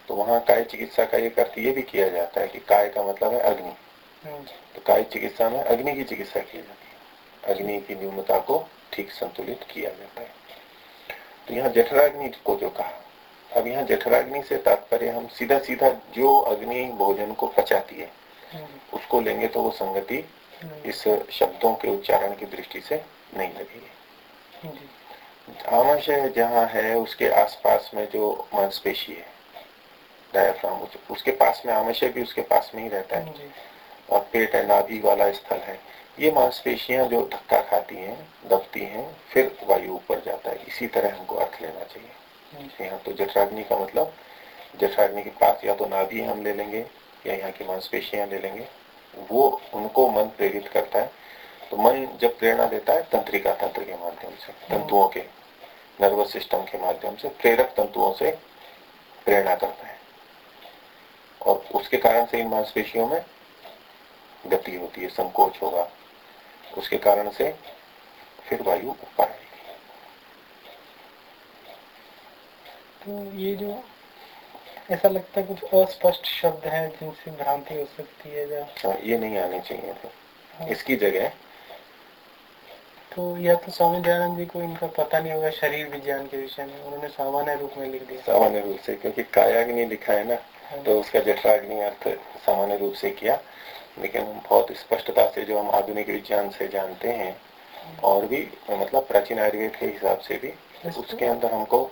तो वहाँ काय चिकित्सा का एक अर्थ ये भी किया जाता है कि काय का मतलब है अग्नि। तो काय चिकित्सा में अग्नि की चिकित्सा की जाती है। अग्नि की न्यूनता को ठीक संतुलित किया जाता है। तो यहाँ जठराग्नि को जो कहा अब यहाँ जठराग्नि से तात्पर्य हम सीधा सीधा जो अग्नि भोजन को पचाती है उसको लेंगे तो वो संगति इस शब्दों के उच्चारण की दृष्टि से नहीं लगेगी। आमाशय जहाँ है उसके आसपास में जो मांसपेशी है डायाफ्राम उसके पास में आमाशय भी उसके पास में ही रहता है। और पेट है नाभि वाला स्थल है। ये मांसपेशियाँ जो धक्का खाती हैं दबती हैं फिर वायु ऊपर जाता है। इसी तरह हमको अर्थ लेना चाहिए। यहाँ तो जठराग्नि का मतलब जठराग्नि के पास या तो नाभि हम ले लेंगे या यहाँ की मांसपेशियाँ ले लेंगे। वो उनको मन प्रेरित करता है। तो मन जब प्रेरणा देता है तंत्रिका तंत्र के माध्यम से तंतुओं के नर्वस सिस्टम के माध्यम से प्रेरक तंतुओं से प्रेरणा करता है। और उसके कारण से इन मांसपेशियों में गति होती है संकोच होगा। उसके कारण से फिर वायु ऊपर आएगी। तो ये जो ऐसा लगता है कुछ अस्पष्ट शब्द है जिनसे भ्रांति हो सकती है या हाँ, ये नहीं आने चाहिए थे। हाँ। इसकी जगह तो या तो स्वामी दयानंद जी को इनका पता नहीं होगा शरीर विज्ञान के विषय में। उन्होंने सामान्य रूप में लिख दिया। सामान्य रूप से क्योंकि कायाग्नि लिखा है ना हाँ। तो उसका जठराग्नि अर्थ सामान्य रूप से किया। लेकिन बहुत स्पष्टता से जो हम आधुनिक विज्ञान से जानते हैं और भी मतलब प्राचीन आयुर्वेद के हिसाब से भी उसके अंदर हमको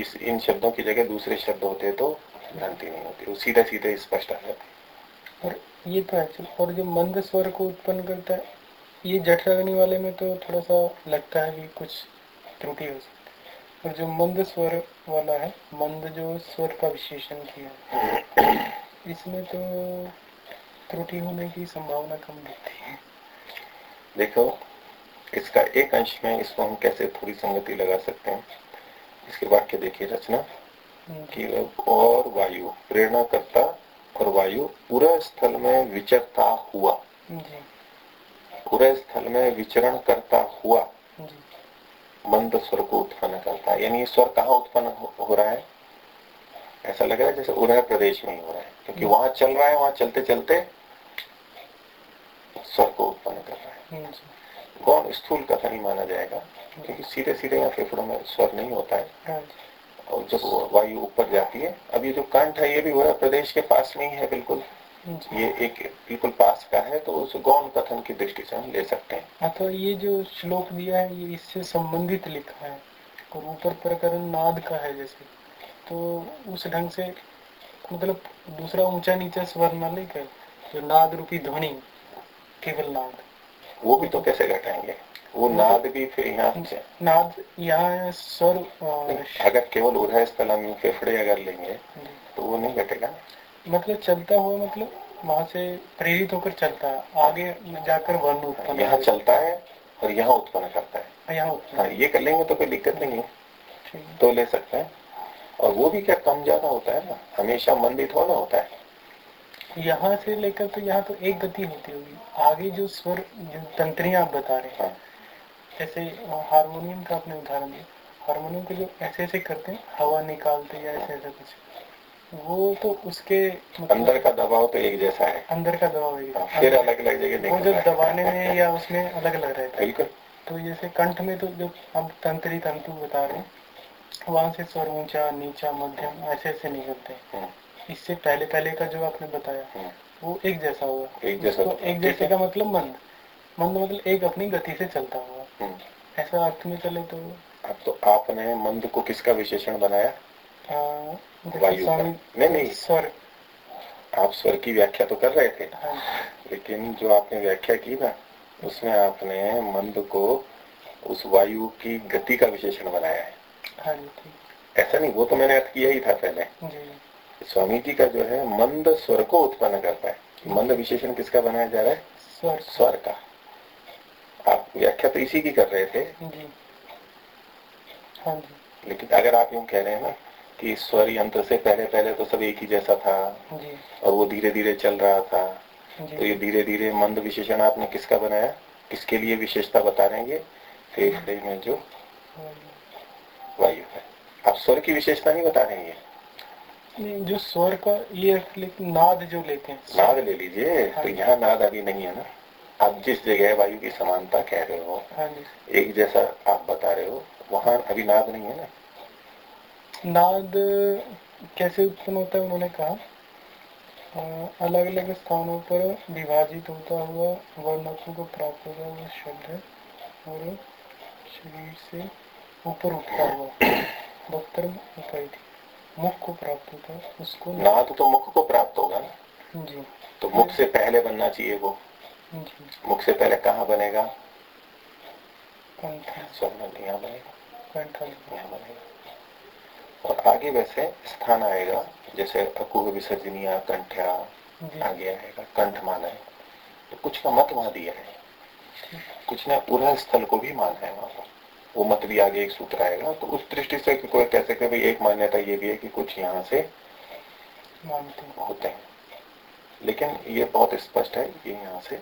इस इन शब्दों की जगह दूसरे शब्द होते तो भ्रांति नहीं होती। वो सीधे सीधे स्पष्ट आ जाती और ये तो है और जो मंद स्वर को उत्पन्न करता है ये जठराग्नि वाले में तो थोड़ा सा लगता है कि कुछ त्रुटि हो सकती है। और जो मंद स्वर वाला है मंद जो स्वर का विशेषण किया इसमें तो त्रुटि होने की संभावना कम दिखती है। देखो इसका एक अंश में इसको हम कैसे थोड़ी संगति लगा सकते हैं? इसके वाक्य देखिए रचना। हम्म। कि और वायु प्रेरणा करता और वायु पूरा स्थल में विचरता हुआ। पूरे स्थल में विचरण करता हुआ मंद स्वर को उत्पन्न करता है। यानी स्वर कहाँ उत्पन्न हो रहा है? ऐसा लग रहा है जैसे उदय प्रदेश में ही हो रहा है। क्योंकि वहाँ चल रहा है वहाँ चलते चलते स्वर को उत्पन्न कर रहा है। गौण स्थूल कथा नहीं माना जाएगा क्योंकि सीधे सीधे यहाँ फेफड़ों में स्वर नहीं होता है। हाँ और जब वायु ऊपर जाती है अब ये जो कंठ है ये भी हो रहा है प्रदेश के पास में ही है बिल्कुल। ये एक बिल्कुल पास का है तो उस गौण कथन की दृष्टि से हम ले सकते हैं। हाँ तो ये जो श्लोक दिया है ये इससे संबंधित लिखा है और ऊपर प्रकरण नाद का है जैसे। तो उस ढंग से मतलब दूसरा ऊँचा नीचा स्वर न लेकर जो नाद रूपी ध्वनि केवल नाद। वो भी तो कैसे घटाएँगे? वो नाद भी फिर यहाँ नाद यहाँ स्वर अगर केवल उदय स्थल फेफड़े अगर लेंगे तो वो नहीं घटेगा। मतलब चलता हुआ मतलब वहाँ से प्रेरित होकर चलता है। आगे जाकर वर्ण उत्पन्न यहाँ चलता है और यहाँ उत्पन्न करता है। हाँ, यहाँ हाँ ये कर लेंगे तो कोई दिक्कत नहीं है। तो ले सकते हैं। और वो भी क्या कम ज़्यादा होता है ना? हमेशा मंदित होना होता है। यहाँ से लेकर तो यहाँ तो एक गति होती होगी। आगे जो स्वर जो तंत्रियाँ आप बता रहे हैं हाँ। जैसे हारमोनियम का आपने उदाहरण दिया। हारमोनियम के जो ऐसे ऐसे करते हैं हवा निकालते या ऐसे ऐसे कुछ। वो तो उसके मतलब अंदर का दबाव तो एक जैसा है। अंदर का दबाव एक हाँ, फिर अलग अलग जगह वो जो दबाने में या उसमें अलग अलग रहता है। बिल्कुल। तो जैसे कंठ में तो जो अब तंत्री तंतु बता रहे हैं वहाँ से स्वर ऊँचा नीचा मध्यम ऐसे ऐसे निकलते हैं। हाँ। इससे पहले पहले का जो आपने बताया हाँ। वो एक जैसा हुआ एक जैसा तो एक जैसे का मतलब मंद। मंद मतलब एक अपनी गति से चलता हुआ। ऐसा अर्थ में चले तो अब तो आपने मंद को किसका विशेषण बनाया? वायु का नहीं नहीं स्वर आप स्वर की व्याख्या तो कर रहे थे। हाँ। लेकिन जो आपने व्याख्या की ना उसमें आपने मंद को उस वायु की गति का विशेषण बनाया है। हाँ ऐसा नहीं वो तो मैंने अर्थ किया ही था पहले। स्वामी जी का जो है मंद स्वर को उत्पन्न करता है। मंद विशेषण किसका बनाया जा रहा है? स्वर स्वर का। आप व्याख्या तो इसी की कर रहे थे। हाँ लेकिन अगर आप यूँ कह रहे हैं ना कि स्वर यंत्र से पहले पहले तो सब एक ही जैसा था। और वो धीरे धीरे चल रहा था। तो ये धीरे धीरे मंद विशेषण आपने किसका बनाया? किसके लिए विशेषता बता रहे हैं फेफड़े में जो। वायु है। आप स्वर की विशेषता नहीं बता रहे हैं जो स्वर का ये नाद जो लेते हैं। नाद ले लीजिए। तो हाँ। यहाँ नाद अभी नहीं है ना? आप जिस जगह वायु की समानता कह रहे हो हाँ एक जैसा आप बता रहे हो वहाँ अभी नाद नहीं है ना? नाद कैसे उत्पन्न होता है उन्होंने कहा। अलग अलग स्थानों पर विभाजित होता हुआ वर्णत्व को प्राप्त होता हुआ शब्द है और शरीर से ऊपर उठता हुआ वक्तर उपाय थी मुख को प्राप्त होता है उसको नाद तो मुख को प्राप्त होगा ना? जी। तो मुख से पहले बनना चाहिए वो। जी मुख से पहले कहाँ बनेगा? स्वर्ण यहाँ बनेगा। यहाँ बनेगा। और आगे वैसे स्थान आएगा जैसे अकुह विसर्जनिया कंठ्या आगे आएगा कंठ माना है। तो कुछ का मत वहाँ दिया है कुछ ने उरह स्थल को भी माना है वहाँ पर। वो मत भी आगे एक सूत्र आएगा तो उस दृष्टि से कोई कह सकते भाई एक मान्यता ये भी है कि कुछ यहाँ से होते हैं। लेकिन ये बहुत स्पष्ट है ये यहाँ से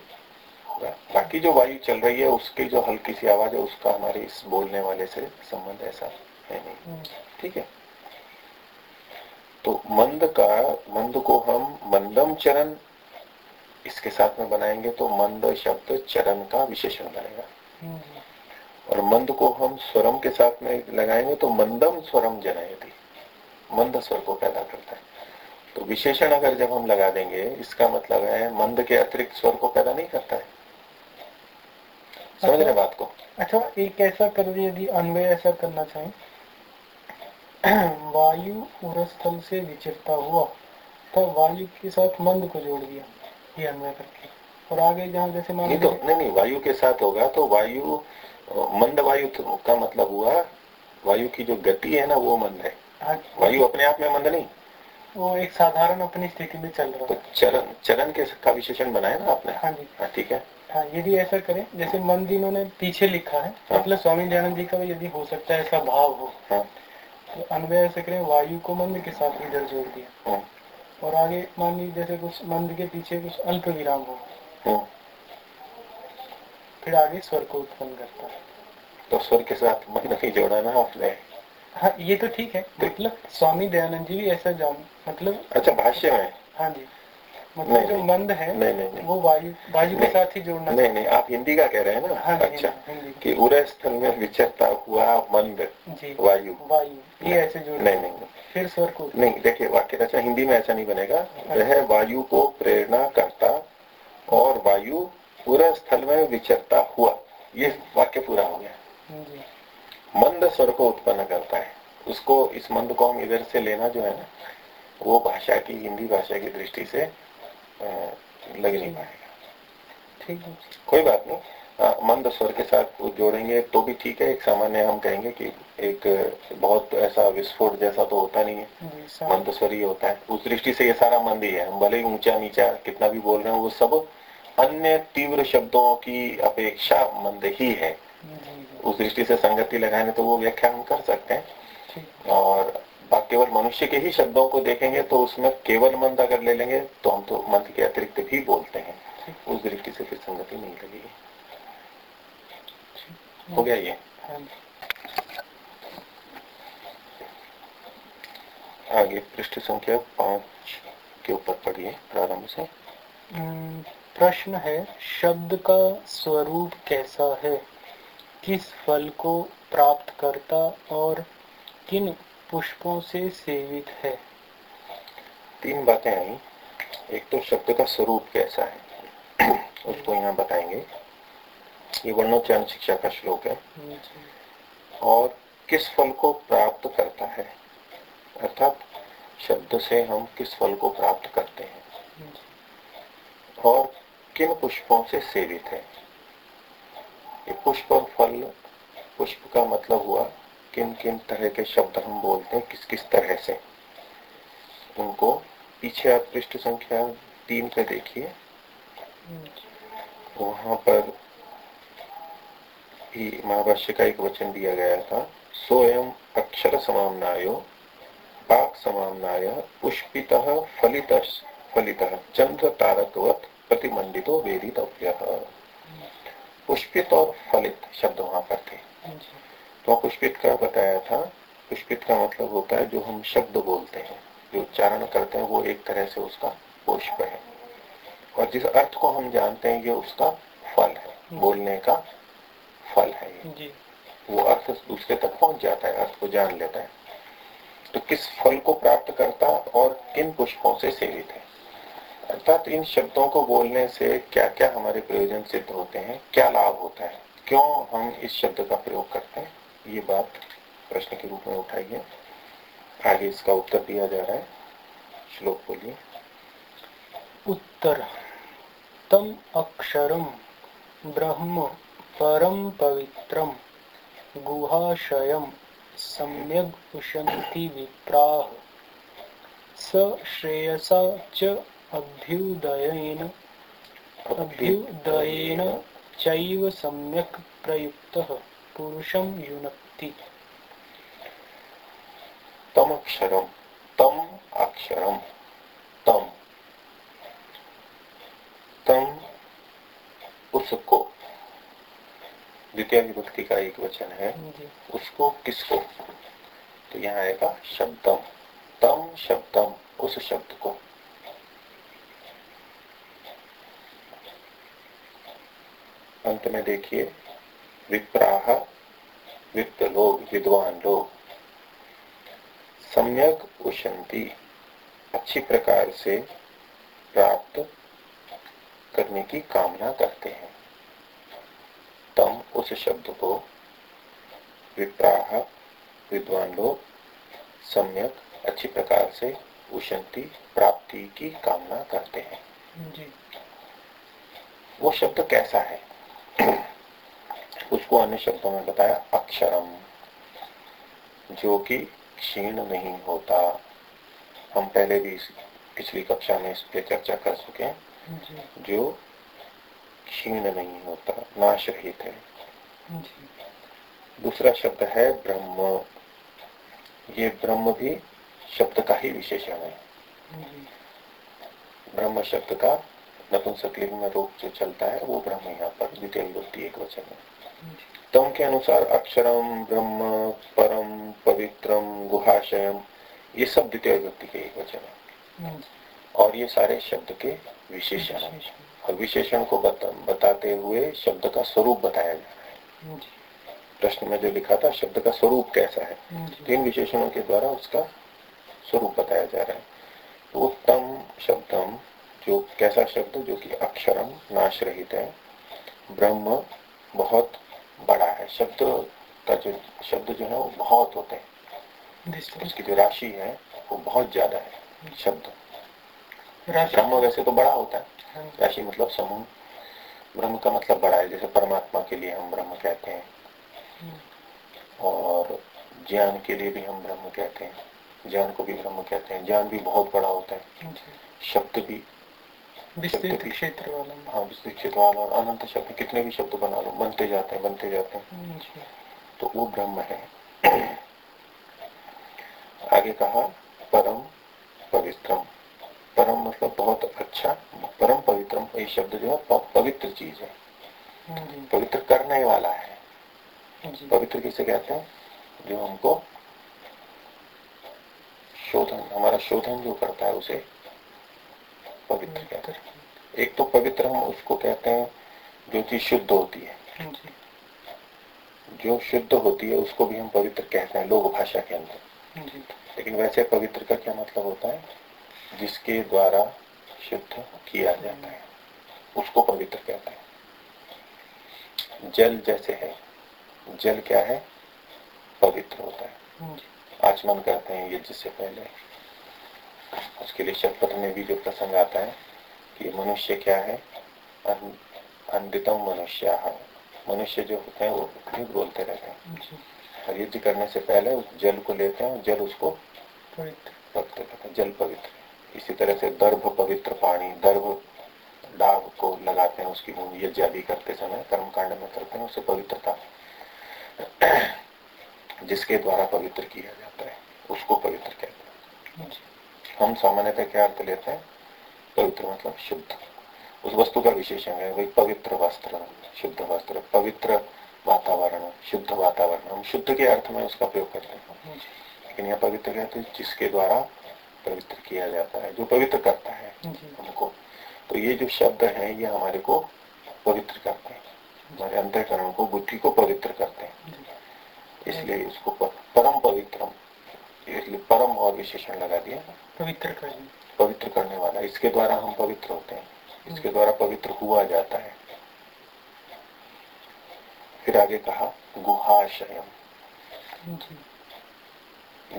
होगा। बाकी जो वायु चल रही है उसकी जो हल्की सी आवाज़ है उसका हमारे इस बोलने वाले से संबंध ऐसा है नहीं। हम्म। ठीक है? तो मंद का मंद को हम मंदम चरण इसके साथ में बनाएँगे तो मंद शब्द चरण का विशेषण बनेगा। और मंद को हम स्वरम के साथ में लगाएँगे तो मंदम स्वरम जनयति मंद स्वर को पैदा करता है। तो विशेषण अगर जब हम लगा देंगे इसका मतलब है मंद के अतिरिक्त स्वर को पैदा नहीं करता है। समझ रहे अच्छा। बात को? अच्छा एक ऐसा कर यदि अन्वय ऐसा करना चाहें वायु उरस्थल से विचरता हुआ तब वायु के साथ मंद को जोड़ दिया ये अन्वय करके। और आगे जहाँ जैसे मान तो नहीं नहीं वायु के साथ होगा तो वायु मंद वायु तो का मतलब हुआ वायु की जो गति है ना वो मंद है। हाँ। वायु अपने आप में मंद नहीं। वो एक साधारण अपनी स्थिति में चल रहा है। तो चरण चरण के का विशेषण बनाया ना आपने? हाँ जी। हाँ ठीक है। हाँ यदि ऐसा करें जैसे मंद इन्होंने पीछे लिखा है हाँ। मतलब स्वामी दयानंद जी का यदि हो सकता है ऐसा भाव हो हाँ। तो अन्वय से करें वायु को मंद के साथ इधर जोड़ दिया। हाँ। और आगे मान लीजिए जैसे कुछ मंद के पीछे कुछ अल्प विराम हो। हाँ। फिर आगे स्वर को उत्पन्न करता है। तो स्वर के साथ मंद नहीं जोड़ा ना आपने? हाँ ये तो ठीक है। मतलब स्वामी दयानंद जी भी ऐसा जान मतलब अच्छा भाष्य में? हाँ जी। मतलब जो मंद है नहीं नहीं वो वायु वायु के साथ ही जोड़ना नहीं नहीं आप हिंदी का कह रहे हैं ना? हाँ, अच्छा। कि उदय स्थल में विचरता हुआ मंद वायु। वायु ये ऐसे जोड़ नहीं नहीं। फिर स्वर को। नहीं देखिए वाक्य अच्छा हिंदी में ऐसा नहीं बनेगा। हाँ। वह वायु को प्रेरणा करता और वायु पूरे स्थल में विचरता हुआ। ये वाक्य पूरा हो गया। मंद स्वर को उत्पन्न करता है। उसको इस मंद को हम इधर से लेना जो है ना वो भाषा की हिंदी भाषा की दृष्टि से लग नहीं पाएगा। ठीक है। कोई बात नहीं। मंद स्वर के साथ जोड़ेंगे तो भी ठीक है। एक सामान्य हम कहेंगे कि एक बहुत ऐसा विस्फोट जैसा तो होता नहीं है। मंद स्वर ही होता है। उस दृष्टि से ये सारा मंद ही है। हम भले ही ऊँचा नीचा कितना भी बोल रहे हैं वो सब अन्य तीव्र शब्दों की अपेक्षा मंद ही है। उस दृष्टि से संगति लगाने तो वो व्याख्या हम कर सकते हैं। और केवल मनुष्य के ही शब्दों को देखेंगे तो उसमें केवल मंद अगर ले लेंगे तो हम तो मंद के अतिरिक्त भी बोलते हैं। उस दृष्टि से फिर संगति नहीं लगेगी। हो गया ये? आगे पृष्ठ संख्या पाँच के ऊपर पढ़िए प्रारंभ से। हम्म, प्रश्न है शब्द का स्वरूप कैसा है? किस फल को प्राप्त करता और किन पुष्पों से सेवित है। तीन बातें आई। एक तो शब्द का स्वरूप कैसा है? उसको यहाँ बताएँगे। ये वर्णोच्चारण शिक्षा का श्लोक है। और किस फल को प्राप्त करता है? अर्थात शब्द से हम किस फल को प्राप्त करते हैं? और किन पुष्पों से सेवित है? ये पुष्प और फल, पुष्प का मतलब हुआ किन किन तरह के शब्द हम बोलते हैं, किस किस तरह से। उनको पीछे आप पृष्ठ संख्या तीन पे देखिए। वहाँ पर ही महाभाष्य का एक वचन दिया गया था, सोयम अक्षर समामनायो, पाक समामनाय, पुष्पित फलित फलित, चंद्र तारकवत प्रतिमंडितो वेदितव्य। पुष्पित और फलित शब्द वहाँ पर थे। तो पुष्पित का बताया था। पुष्पित का मतलब होता है जो हम शब्द बोलते हैं जो उच्चारण करते हैं वो एक तरह से उसका पुष्प है। और जिस अर्थ को हम जानते हैं ये उसका फल है बोलने का फल है ये। वो अर्थ दूसरे तक पहुँच जाता है अर्थ को जान लेता है। तो किस फल को प्राप्त करता और किन पुष्पों से सेवित है? अर्थात इन शब्दों को बोलने से क्या क्या हमारे प्रयोजन सिद्ध होते हैं क्या लाभ होता है? क्यों हम इस शब्द का प्रयोग करते हैं? ये बात प्रश्न के रूप में उठाई है। आगे इसका उत्तर दिया जा रहा है। श्लोक बोलिए। उत्तर तम अक्षरम ब्रह्म परम पवित्रम गुहाशय सम्यक उशन्ति विप्राह। स श्रेयसा च अभ्युदयेन अभ्युदयेन चैव सम्यक प्रयुक्तः। पुरुषं युनक्ति। तम अक्षरम तम अक्षरम तम। तम उसको। द्वितीय विभक्ति का एक वचन है उसको किसको? तो यहाँ आएगा शब्दम। तम शब्दम उस शब्द को। अंत में देखिए विप्राह विप्त लोग विद्वान लोग सम्यक उशंति अच्छी प्रकार से प्राप्त करने की कामना करते हैं। तम उस शब्द को विप्राह विद्वान लोग सम्यक अच्छी प्रकार से उशंति प्राप्ति की कामना करते हैं। जी। वो शब्द कैसा है? उसको अन्य शब्दों में बताया अक्षरम जो कि क्षीण नहीं होता। हम पहले भी पिछली कक्षा में इस पे चर्चा कर चुके हैं। जो। क्षीण नहीं होता नाश रहित है दूसरा शब्द है ब्रह्म। ये ब्रह्म भी शब्द का ही विशेषण है। ब्रह्म शब्द का नपुंसकलिंग में रूप जो चलता है वो ब्रह्म यहाँ पर द्वितीय एक वचन है। तम के अनुसार अक्षरम ब्रह्म परम पवित्रम गुहाशयम ये सब द्वितीय विभक्ति के एक वचन है। और ये सारे शब्द के विशेषण है। और विशेषण को बता, बताते हुए शब्द का स्वरूप बताया जा रहा है प्रश्न में जो लिखा था शब्द का स्वरूप कैसा है? तीन विशेषणों के द्वारा उसका स्वरूप बताया जा रहा है। तो उत्तम शब्दम जो कैसा शब्द? जो कि अक्षरम नाश रहित है। ब्रह्म बहुत बड़ा है। शब्द का जो शब्द जो है वो बहुत होते हैं। उसकी जो राशि है वो बहुत ज़्यादा है शब्द। ब्रह्म वैसे तो बड़ा होता है। राशि मतलब समूह। ब्रह्म का मतलब बड़ा है जैसे परमात्मा के लिए हम ब्रह्म कहते हैं। और ज्ञान के लिए भी हम ब्रह्म कहते हैं। ज्ञान को भी ब्रह्म कहते हैं। ज्ञान भी बहुत बड़ा होता है। शब्द भी विस्तृत क्षेत्र वाला हाँ विस्तृत क्षेत्र वाला अनंत शब्द कितने भी शब्द बना लो बनते जाते हैं बनते जाते हैं। तो वो ब्रह्म है। आगे कहा परम पवित्रम। परम मतलब बहुत अच्छा परम पवित्रम ये शब्द जो है पवित्र चीज़ है। पवित्र करने वाला है। पवित्र किसे कहते हैं? जो हमको शोधन हमारा शोधन जो करता है उसे पवित्र कहते हैं? एक तो पवित्र हम उसको कहते हैं जो चीज़ शुद्ध होती है। जो। शुद्ध होती है उसको भी हम पवित्र कहते हैं लोक भाषा के अंदर। लेकिन वैसे पवित्र का क्या मतलब होता है? जिसके द्वारा शुद्ध किया जाता है उसको पवित्र कहते हैं। जल जैसे है जल क्या है? पवित्र होता है। आचमन करते हैं ये जिससे पहले उसके लिए शपथ में भी जो प्रसंग आता है कि मनुष्य क्या है? अंधितम मनुष्य मनुष्य जो होते हैं वो भी बोलते रहते हैं। और युद्ध करने से पहले उस जल को लेते हैं जल उसको पवित्र। करते हैं जल पवित्र। इसी तरह से दर्भ पवित्र पानी दर्भ डाब को लगाते हैं उसकी भूमि यज्ञ आदि करते समय कर्म कांड में करते हैं उसे पवित्रता जिसके द्वारा पवित्र किया जाता है उसको पवित्र कहते हैं। हम सामान्यतः क्या अर्थ लेते हैं? पवित्र मतलब शुद्ध। उस वस्तु का विशेषण है वही पवित्र वस्त्र शुद्ध वस्त्र पवित्र वातावरण शुद्ध वातावरण। हम शुद्ध के अर्थ में उसका प्रयोग करते हैं। लेकिन यह पवित्र कहते हैं? जिसके द्वारा पवित्र किया जाता है जो पवित्र करता है हमको। तो ये जो शब्द है ये हमारे को पवित्र करते हैं। हमारे अंतकरण को बुद्धि को पवित्र करते हैं। इसलिए इसको परम पवित्रम इसलिए परम और विशेषण लगा दिया। पवित्र करने पवित्र करने वाला। इसके द्वारा हम पवित्र होते हैं। इसके द्वारा पवित्र हुआ जाता है। फिर आगे कहा गुहाशयम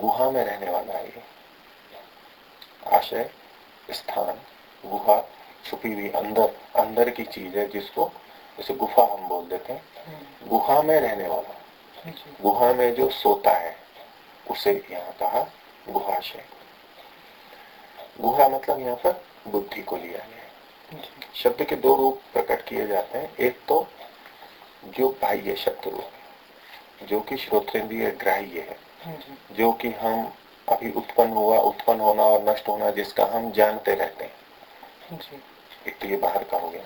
गुहा में रहने वाला है ये। आशय स्थान गुहा छुपी हुई अंदर अंदर की चीज़ है जिसको जैसे गुफा हम बोल देते हैं। हम्म। गुहा में रहने वाला। गुहा में जो सोता है उसे यहाँ कहा गुहाशय गुहा मतलब यहाँ पर बुद्धि को लिया गया शब्द के दो रूप प्रकट किए जाते हैं। एक तो जो बाह्य शब्द रूप जो कि श्रोतेंद्रिय ग्राह्य है जो कि हम अभी उत्पन्न हुआ उत्पन्न होना और नष्ट होना जिसका हम जानते रहते हैं। एक तो ये बाहर का हो गया।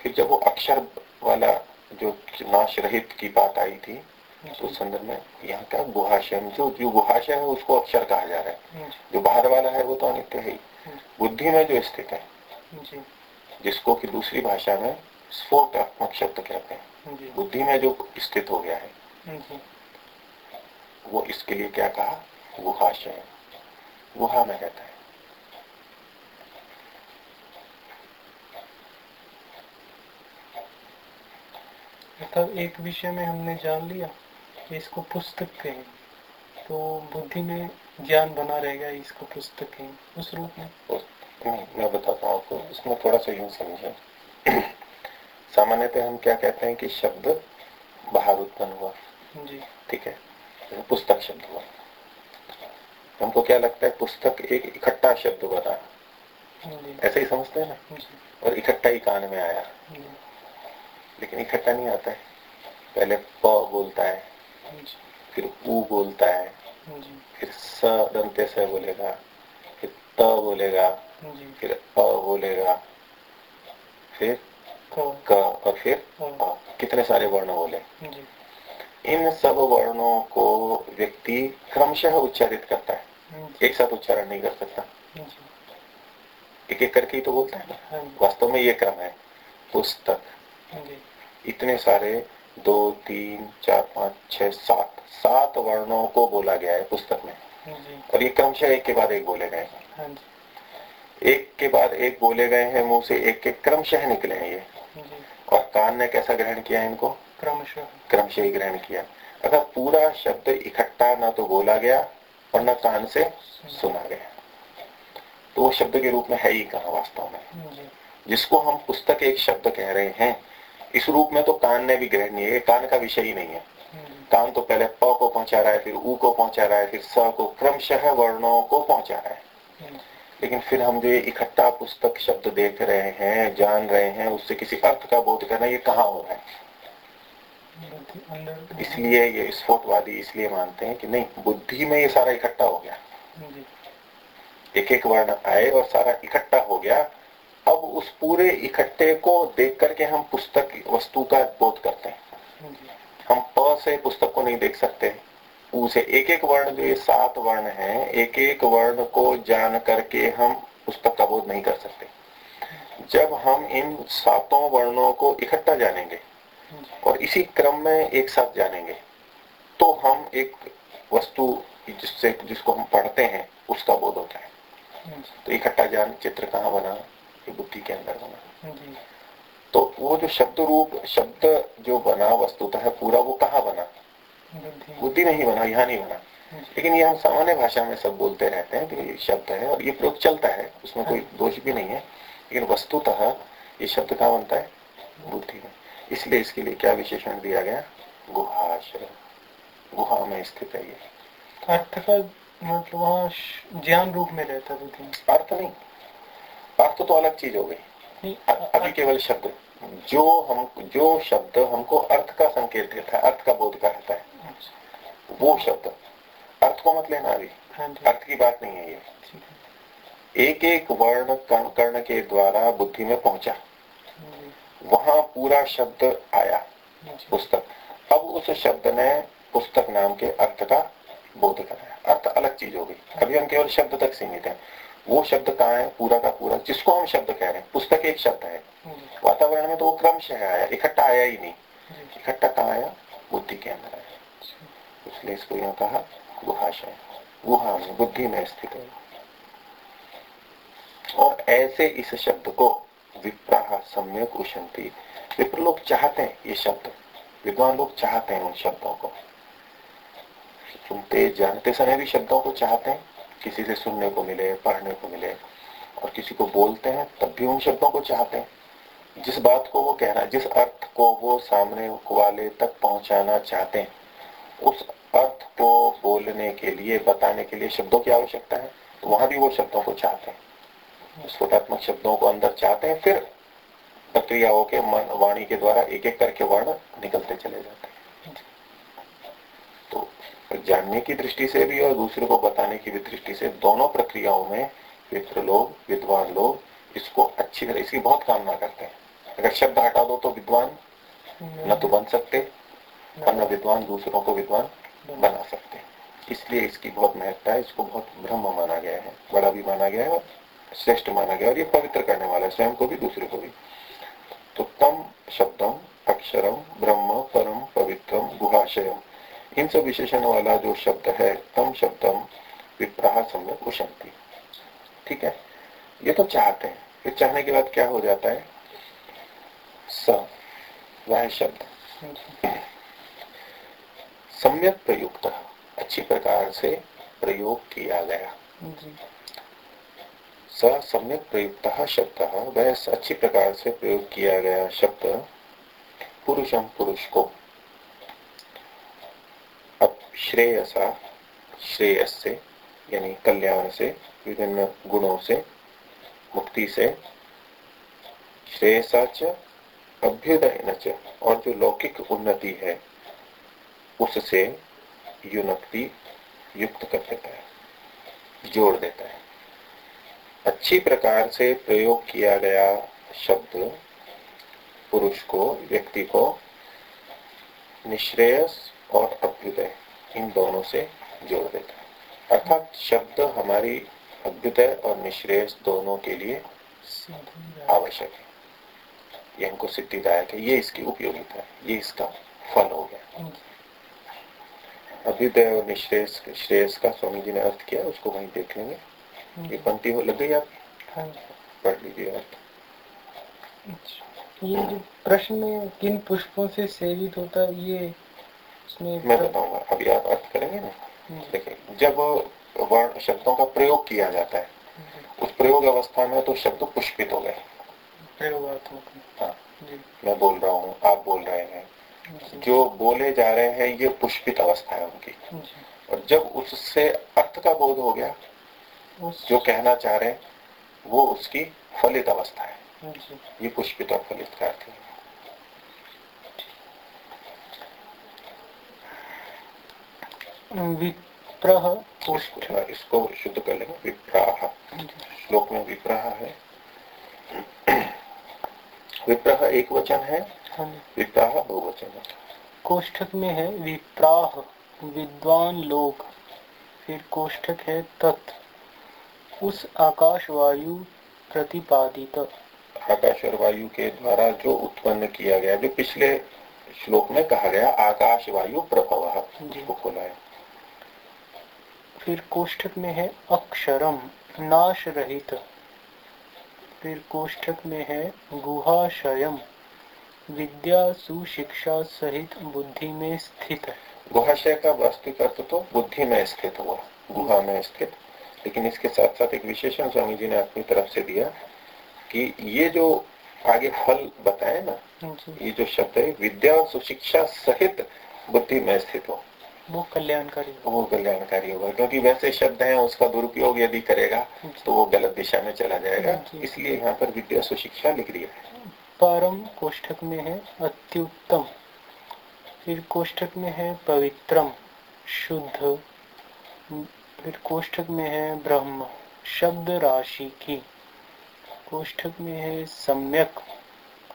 फिर जब वो अक्षर वाला जो नाश रहित की बात आई थी उस संदर्भ में यहाँ का गुहाशय जो जो गुहाशय है उसको अक्षर कहा जा रहा है। जो। बाहर वाला है वो तो अनित्य है बुद्धि में जो स्थित है जिसको कि दूसरी भाषा में स्फोटात्मक शब्द कहते हैं। बुद्धि में जो स्थित हो गया है वो इसके लिए क्या कहा? गुहाशय। गुहा में रहता है। मतलब एक विषय में हमने जान लिया। इसको पुस्तक कहें। तो बुद्धि में ज्ञान बना रहेगा इसको पुस्तक कहें। उस रूप में। नहीं मैं बताता हूँ आपको इसमें थोड़ा सा यूँ समझे। सामान्यतः हम क्या कहते हैं कि शब्द बाहर उत्पन्न हुआ। जी। ठीक है? पुस्तक शब्द हुआ। हमको क्या लगता है पुस्तक एक इकट्ठा शब्द बना। ऐसे ही समझते हैं ना? और इकट्ठा ही कान में आया। लेकिन इकट्ठा नहीं आता है। पहले प बोलता है। फिर ऊ बोलता है फिर स दंते से बोलेगा फिर त बोलेगा फिर अ बोलेगा फिर क। और फिर अ। कितने सारे वर्ण बोले? इन सब वर्णों को व्यक्ति क्रमशः उच्चारित करता है। एक साथ उच्चारण नहीं कर सकता। एक एक करके ही तो बोलता है हाँ वास्तव में ये क्रम है। पुस्तक। इतने सारे दो तीन चार पाँच छह सात। सात वर्णों को बोला गया है पुस्तक में। और ये क्रमशः एक के बाद एक बोले गए हैं। हाँ एक के बाद एक बोले गए हैं मुँह से एक के क्रमशः निकले हैं ये। और कान ने कैसा ग्रहण किया इनको? क्रमशः। क्रमशः ही ग्रहण किया। अगर पूरा शब्द इकट्ठा ना तो बोला गया और न कान से सुना गया। तो वो शब्द के रूप में है ही कहा वास्तव में। जिसको हम पुस्तक एक शब्द कह रहे हैं इस रूप में तो कान ने भी ग्रहण नहीं है कान का विषय ही नहीं है। कान तो पहले प को पहुँचा रहा है फिर ऊ को पहुँचा रहा है फिर स को क्रमशः वर्णों को पहुँचा रहा है। लेकिन फिर हम जो इकट्ठा पुस्तक शब्द देख रहे हैं जान रहे हैं उससे किसी अर्थ का बोध करना ये कहाँ हो रहा है? इसलिए ये स्फोटवादी इसलिए मानते हैं कि नहीं बुद्धि में ये सारा इकट्ठा हो गया। एक एक वर्ण आए और सारा इकट्ठा हो गया अब उस पूरे इकट्ठे को देख करके हम पुस्तक वस्तु का बोध करते हैं। हम प से पुस्तक को नहीं देख सकते। उसे एक एक वर्ण जो ये सात वर्ण है। एक एक वर्ण को जान करके हम पुस्तक का बोध नहीं कर सकते। जब हम इन सातों वर्णों को इकट्ठा जानेंगे और इसी क्रम में एक साथ जानेंगे तो हम एक वस्तु जिससे जिसको हम पढ़ते हैं, उसका बोध होता है। तो इकट्ठा जान चित्र कहाँ बना? बुद्धि के अंदर बना तो वो जो शब्द रूप शब्द जो बना वस्तुतः है पूरा वो कहाँ बना? बुद्धि। नहीं बना यहाँ नहीं बना। लेकिन ये हम सामान्य भाषा में सब बोलते रहते हैं कि ये शब्द है और ये प्रयोग चलता है उसमें कोई हाँ। दोष भी नहीं है। लेकिन वस्तुतः ये शब्द कहाँ बनता है? बुद्धि में। इसलिए इसके लिए क्या विशेषण दिया गया? गुहाशय गुहा में स्थित है ये। अर्थ का मतलब वहाँ ज्ञान रूप में रहता बुद्धि अर्थ नहीं। अर्थ तो अलग चीज़ हो गई। अभी केवल शब्द। जो हम जो शब्द हमको अर्थ का संकेत देता है अर्थ का बोध कराता है वो शब्द। अर्थ को मत लेना अभी। हाँ अर्थ की बात नहीं है ये। एक एक वर्ण कर्ण के द्वारा बुद्धि में पहुँचा। वहाँ पूरा शब्द आया पुस्तक। अब उस शब्द ने पुस्तक नाम के अर्थ का बोध कराया। अर्थ अलग चीज़ हो गई। अभी हम केवल शब्द तक सीमित है। वो शब्द कहाँ है? पूरा का पूरा जिसको हम शब्द कह रहे हैं। पुस्तक एक शब्द है। वातावरण में तो वो क्रमशः आया इकट्ठा आया ही नहीं। इकट्ठा कहाँ आया बुद्धि के अंदर आया इसलिए इसको यहाँ कहा गुहाशय गुहा में बुद्धि में स्थित है। और ऐसे इस शब्द को विप्राह सम्यक उशंति। विप्र लोग चाहते हैं ये शब्द। विद्वान लोग चाहते हैं उन शब्दों को। सुनते जानते समय भी शब्दों को चाहते हैं। किसी से सुनने को मिले, पढ़ने को मिले और किसी को बोलते हैं, तब भी उन शब्दों को चाहते हैं। जिस बात को वो कह रहा है जिस अर्थ को वो सामने वाले तक पहुंचाना चाहते हैं, उस अर्थ को बोलने के लिए, बताने के लिए शब्दों की आवश्यकता है तो वहाँ भी वो शब्दों को चाहते हैं। स्फोटात्मक शब्दों को अंदर चाहते हैं, फिर प्रक्रियाओं के मन, वाणी के द्वारा एक एक करके वर्ण निकलते चले जाते हैं। तो जानने की दृष्टि से भी और दूसरे को बताने की भी दृष्टि से दोनों प्रक्रियाओं में मित्र लोग विद्वान लोग इसको अच्छी तरह इसकी बहुत कामना करते हैं। अगर शब्द हटा दो तो विद्वान न तो बन सकते और न विद्वान दूसरों को विद्वान बना सकते। इसलिए इसकी बहुत महत्ता है इसको बहुत ब्रह्म माना गया है बड़ा भी माना गया है और श्रेष्ठ माना गया और ये पवित्र करने वाला है स्वयं को भी दूसरे को भी। तो तम शब्दम अक्षरम ब्रह्म परम पवित्रम गुहाशयम। इन सब विशेषण वाला जो शब्द है तम शब्दम विप्राह समय उशंति। ठीक है? ये तो चाहते हैं। फिर चाहने के बाद क्या हो जाता है? स वह शब्द। सम्यक प्रयुक्त अच्छी प्रकार से प्रयोग किया गया। स सम्यक प्रयुक्त शब्द वह अच्छी प्रकार से प्रयोग किया गया शब्द पुरुषम पुरुष को। श्रेयसा श्रेयस से यानी कल्याण से, विभिन्न गुणों से, मुक्ति से। श्रेयसा च अभ्युदय और जो लौकिक उन्नति है, उससे युनक्ति युक्त कर देता है, जोड़ देता है। अच्छी प्रकार से प्रयोग किया गया शब्द, पुरुष को, व्यक्ति को, निश्रेयस और अभ्युदय इन दोनों से जोड़ देता है अर्थात शब्द हमारी अभ्युदय और निश्रेष दोनों के लिए आवश्यक है। ये हमको सिद्धिदायक है। ये इसकी उपयोगिता है। ये इसका फल हो गया। अभ्युदय और निश्रेष श्रेयस का स्वामी जी ने अर्थ किया। उसको वहीं देख लेंगे। ये पंक्ति हो लग गई आप हाँ। पढ़ लीजिए अर्थ। ये जो प्रश्न में किन पुष्पों से सेवित होता है ये मैं बताऊँगा अभी आप अर्थ करेंगे ना? हम्म। देखिए जब वर्ण शब्दों का प्रयोग किया जाता है हम्म। उस प्रयोग अवस्था में तो शब्द पुष्पित हो गए। हाँ। मैं बोल रहा हूँ आप बोल रहे हैं। जो बोले जा रहे हैं ये पुष्पित अवस्था है उनकी। और जब उससे अर्थ का बोध हो गया जो कहना चाह रहे हैं वो उसकी फलित अवस्था है। ये पुष्पित और फलित का अर्थ है। विप्रह इसको शुद्ध कर लेंगे विप्राह। श्लोक में विप्रह है। विप्रह एक वचन है हाँ विप्राह दो वचन है। कोष्ठक में है विप्राह विद्वान लोग। फिर कोष्ठक है तत्। उस आकाश वायु प्रतिपादित। आकाश और वायु के द्वारा जो उत्पन्न किया गया जो पिछले श्लोक में कहा गया आकाश वायु प्रभव उसको खोला है। फिर कोष्ठक में है अक्षरम नाश रहित फिर कोष्ठक में है गुहाशयम विद्या सुशिक्षा सहित बुद्धि में स्थित है। गुहाशय का वास्तविक अर्थ तो बुद्धि में स्थित हुआ गुहा में स्थित। लेकिन इसके साथ साथ एक विशेषण स्वामी जी ने अपनी तरफ़ से दिया कि ये जो आगे फल बताए ना ये जो शब्द है विद्या और सुशिक्षा सहित बुद्धि में स्थित हो। वो कल्याणकारी वो कल्याणकारी होगा क्योंकि वैसे शब्द हैं उसका दुरुपयोग यदि करेगा तो वो गलत दिशा में चला जाएगा। इसलिए यहाँ पर विद्या सुशिक्षा लिख दिया है। परम कोष्ठक में है अत्युत्तम फिर कोष्ठक में है पवित्रम शुद्ध फिर कोष्ठक में है ब्रह्म शब्द राशि की। कोष्ठक में है सम्यक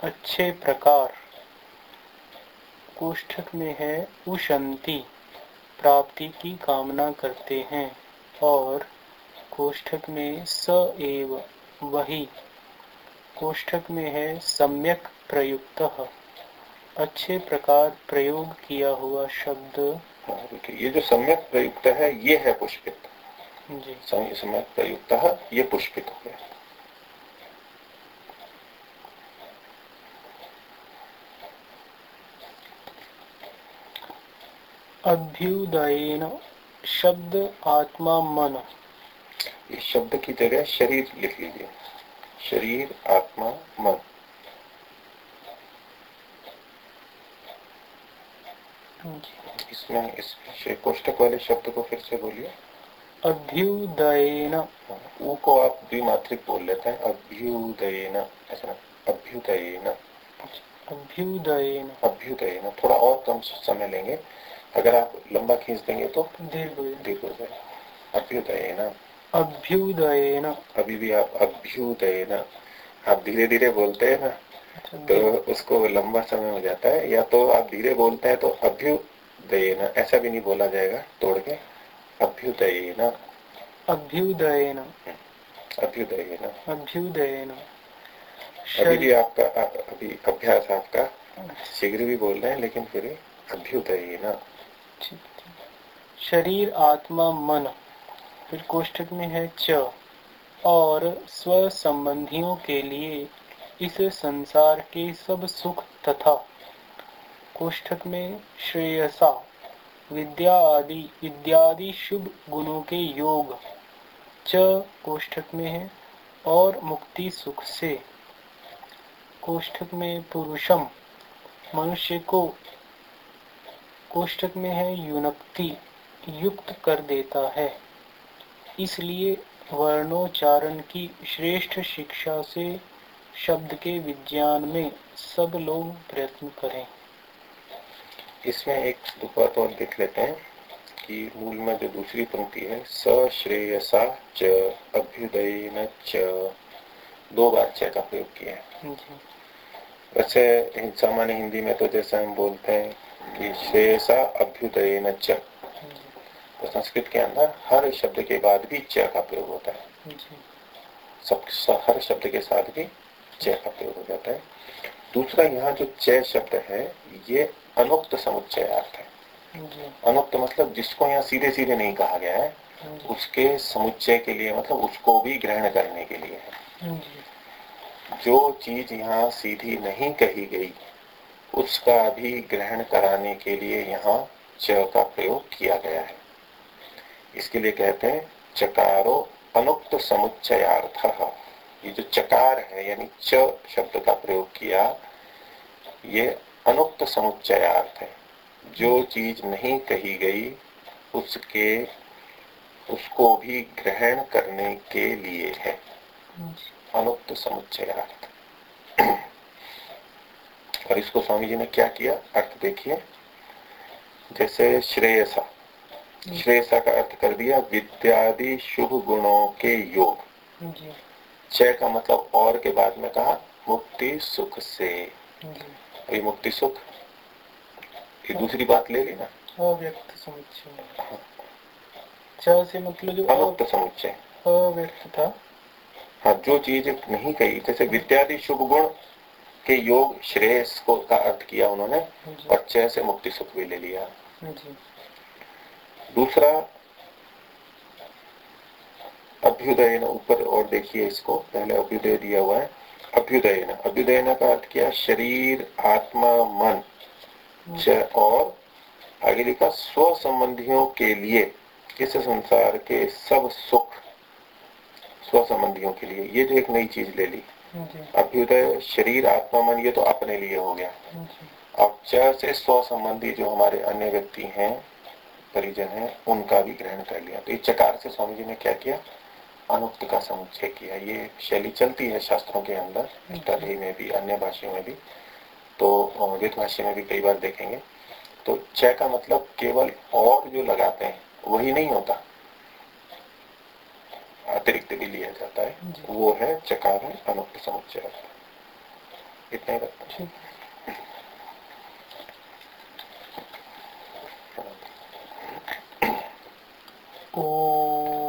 अच्छे प्रकार। कोष्ठक में है उशंति प्राप्ति की कामना करते हैं और कोष्ठक में स एव वही। कोष्ठक में है सम्यक प्रयुक्त। अच्छे प्रकार प्रयोग किया हुआ शब्द। ये जो सम्यक प्रयुक्त है ये है पुष्पित। जी। सम्यक प्रयुक्त है ये पुष्पित हो गया। अभ्युदयन शब्द आत्मा मन। इस शब्द की जगह शरीर लिख लीजिए। शरीर आत्मा मन। इसमें इस कोष्टक वाले शब्द को फिर से बोलिए। अभ्युदयन। वो को आप द्विमात्रिक बोल लेते हैं। अभ्युदयन। ऐसा अभ्युदयन। अभ्युदयन। अभ्युदयन। थोड़ा और कम समय लेंगे। अगर आप लंबा खींच देंगे तो? दीर्घ दीर्घ हो जाए अभ्युदयन अभ्युदयन अभी भी आप अभ्युदयन आप धीरे धीरे बोलते हैं ना अच्छा, तो उसको लंबा समय हो जाता है। या तो आप धीरे बोलते हैं तो अभ्युदयन ऐसा भी नहीं बोला जाएगा तोड़ के। अभ्युदयन अभ्युदयन अभ्युदयन अभ्युदयन अभी भी आपका अभी अभ्यास आपका। शीघ्र भी बोल रहे हैं लेकिन फिर अभ्युदयन शरीर, आत्मा, मन फिर कोष्ठक में है च और स्व संबंधियों के लिए इस संसार के सब सुख तथा कोष्ठक में श्रेयसा, विद्या आदि, इत्यादि शुभ गुणों के योग च कोष्ठक में है और मुक्ति सुख से। कोष्ठक में पुरुषम, मनुष्य को कोष्ठक में है युनक्ति युक्त कर देता है। इसलिए वर्णोच्चारण की श्रेष्ठ शिक्षा से शब्द के विज्ञान में सब लोग प्रयत्न करें। इसमें एक बात और देख लेते हैं कि मूल में जो दूसरी पंक्ति है स सश्रेयसा च अभ्युदय च दो बार च का प्रयोग किया है। वैसे सामान्य हिंदी में तो जैसा हम बोलते हैं कि श्रेयसा अभ्युदय च तो संस्कृत के अंदर हर शब्द के बाद भी च का प्रयोग होता है। सब हर शब्द के साथ भी च का प्रयोग हो जाता है। दूसरा यहाँ जो च शब्द है ये अनुक्त समुच्चय अर्थ है। अनुक्त मतलब जिसको यहाँ सीधे सीधे नहीं कहा गया है उसके समुच्चय के लिए मतलब उसको भी ग्रहण करने के लिए है। जो चीज़ यहाँ सीधी नहीं कही गई उसका भी ग्रहण कराने के लिए यहाँ च का प्रयोग किया गया है। इसके लिए कहते हैं चकारो अनुक्त समुच्चयार्थ। ये जो चकार है यानी च शब्द का प्रयोग किया ये अनुक्त समुच्चयार्थ है। जो चीज़ नहीं कही गई उसके उसको भी ग्रहण करने के लिए है। अनुक्त समुच्चयार्थ। और इसको स्वामी जी ने क्या किया? अर्थ देखिए। जैसे श्रेयसा। श्रेयसा का अर्थ कर दिया विद्यादि शुभ गुणों के योग। चय का मतलब और के बाद में कहा मुक्ति सुख से। ये मुक्ति सुख ये दूसरी बात ले ली ना? अव्यक्त समुच्चय। से मतलब जो अमुक्त समुच्चय। अव्यक्त था। हाँ जो चीज़ नहीं कही जैसे विद्यादि शुभ गुण के योग श्रेयस को का अर्थ किया उन्होंने और चय से मुक्ति सुख भी ले लिया। जी। दूसरा अभ्युदय ऊपर और देखिए इसको पहले अभ्युदय दिया हुआ है। अभ्युदय अभ्युदय का अर्थ किया शरीर आत्मा मन। और आगे लिखा स्व संबंधियों के लिए इस संसार के सब सुख स्व संबंधियों के लिए। ये जो एक नई चीज़ ले ली। अभ्युदय शरीर आत्मा मन ये तो अपने लिए हो गया। अब च से स्व संबंधी जो हमारे अन्य व्यक्ति हैं परिजन है उनका भी ग्रहण कर लिया। तो इस चकार से स्वामी जी ने क्या किया? अनुक्त का समुच्चय किया। ये शैली चलती है शास्त्रों के अंदर दही में भी अन्य भाषाओं में भी। तो वेद भाषा में भी कई बार देखेंगे। तो च का मतलब केवल और जो लगाते हैं वही नहीं होता। अतिरिक्त भी लिया जाता है। वो है चकार में अनुक्त समुच्चय इतना ही रखता है। ओ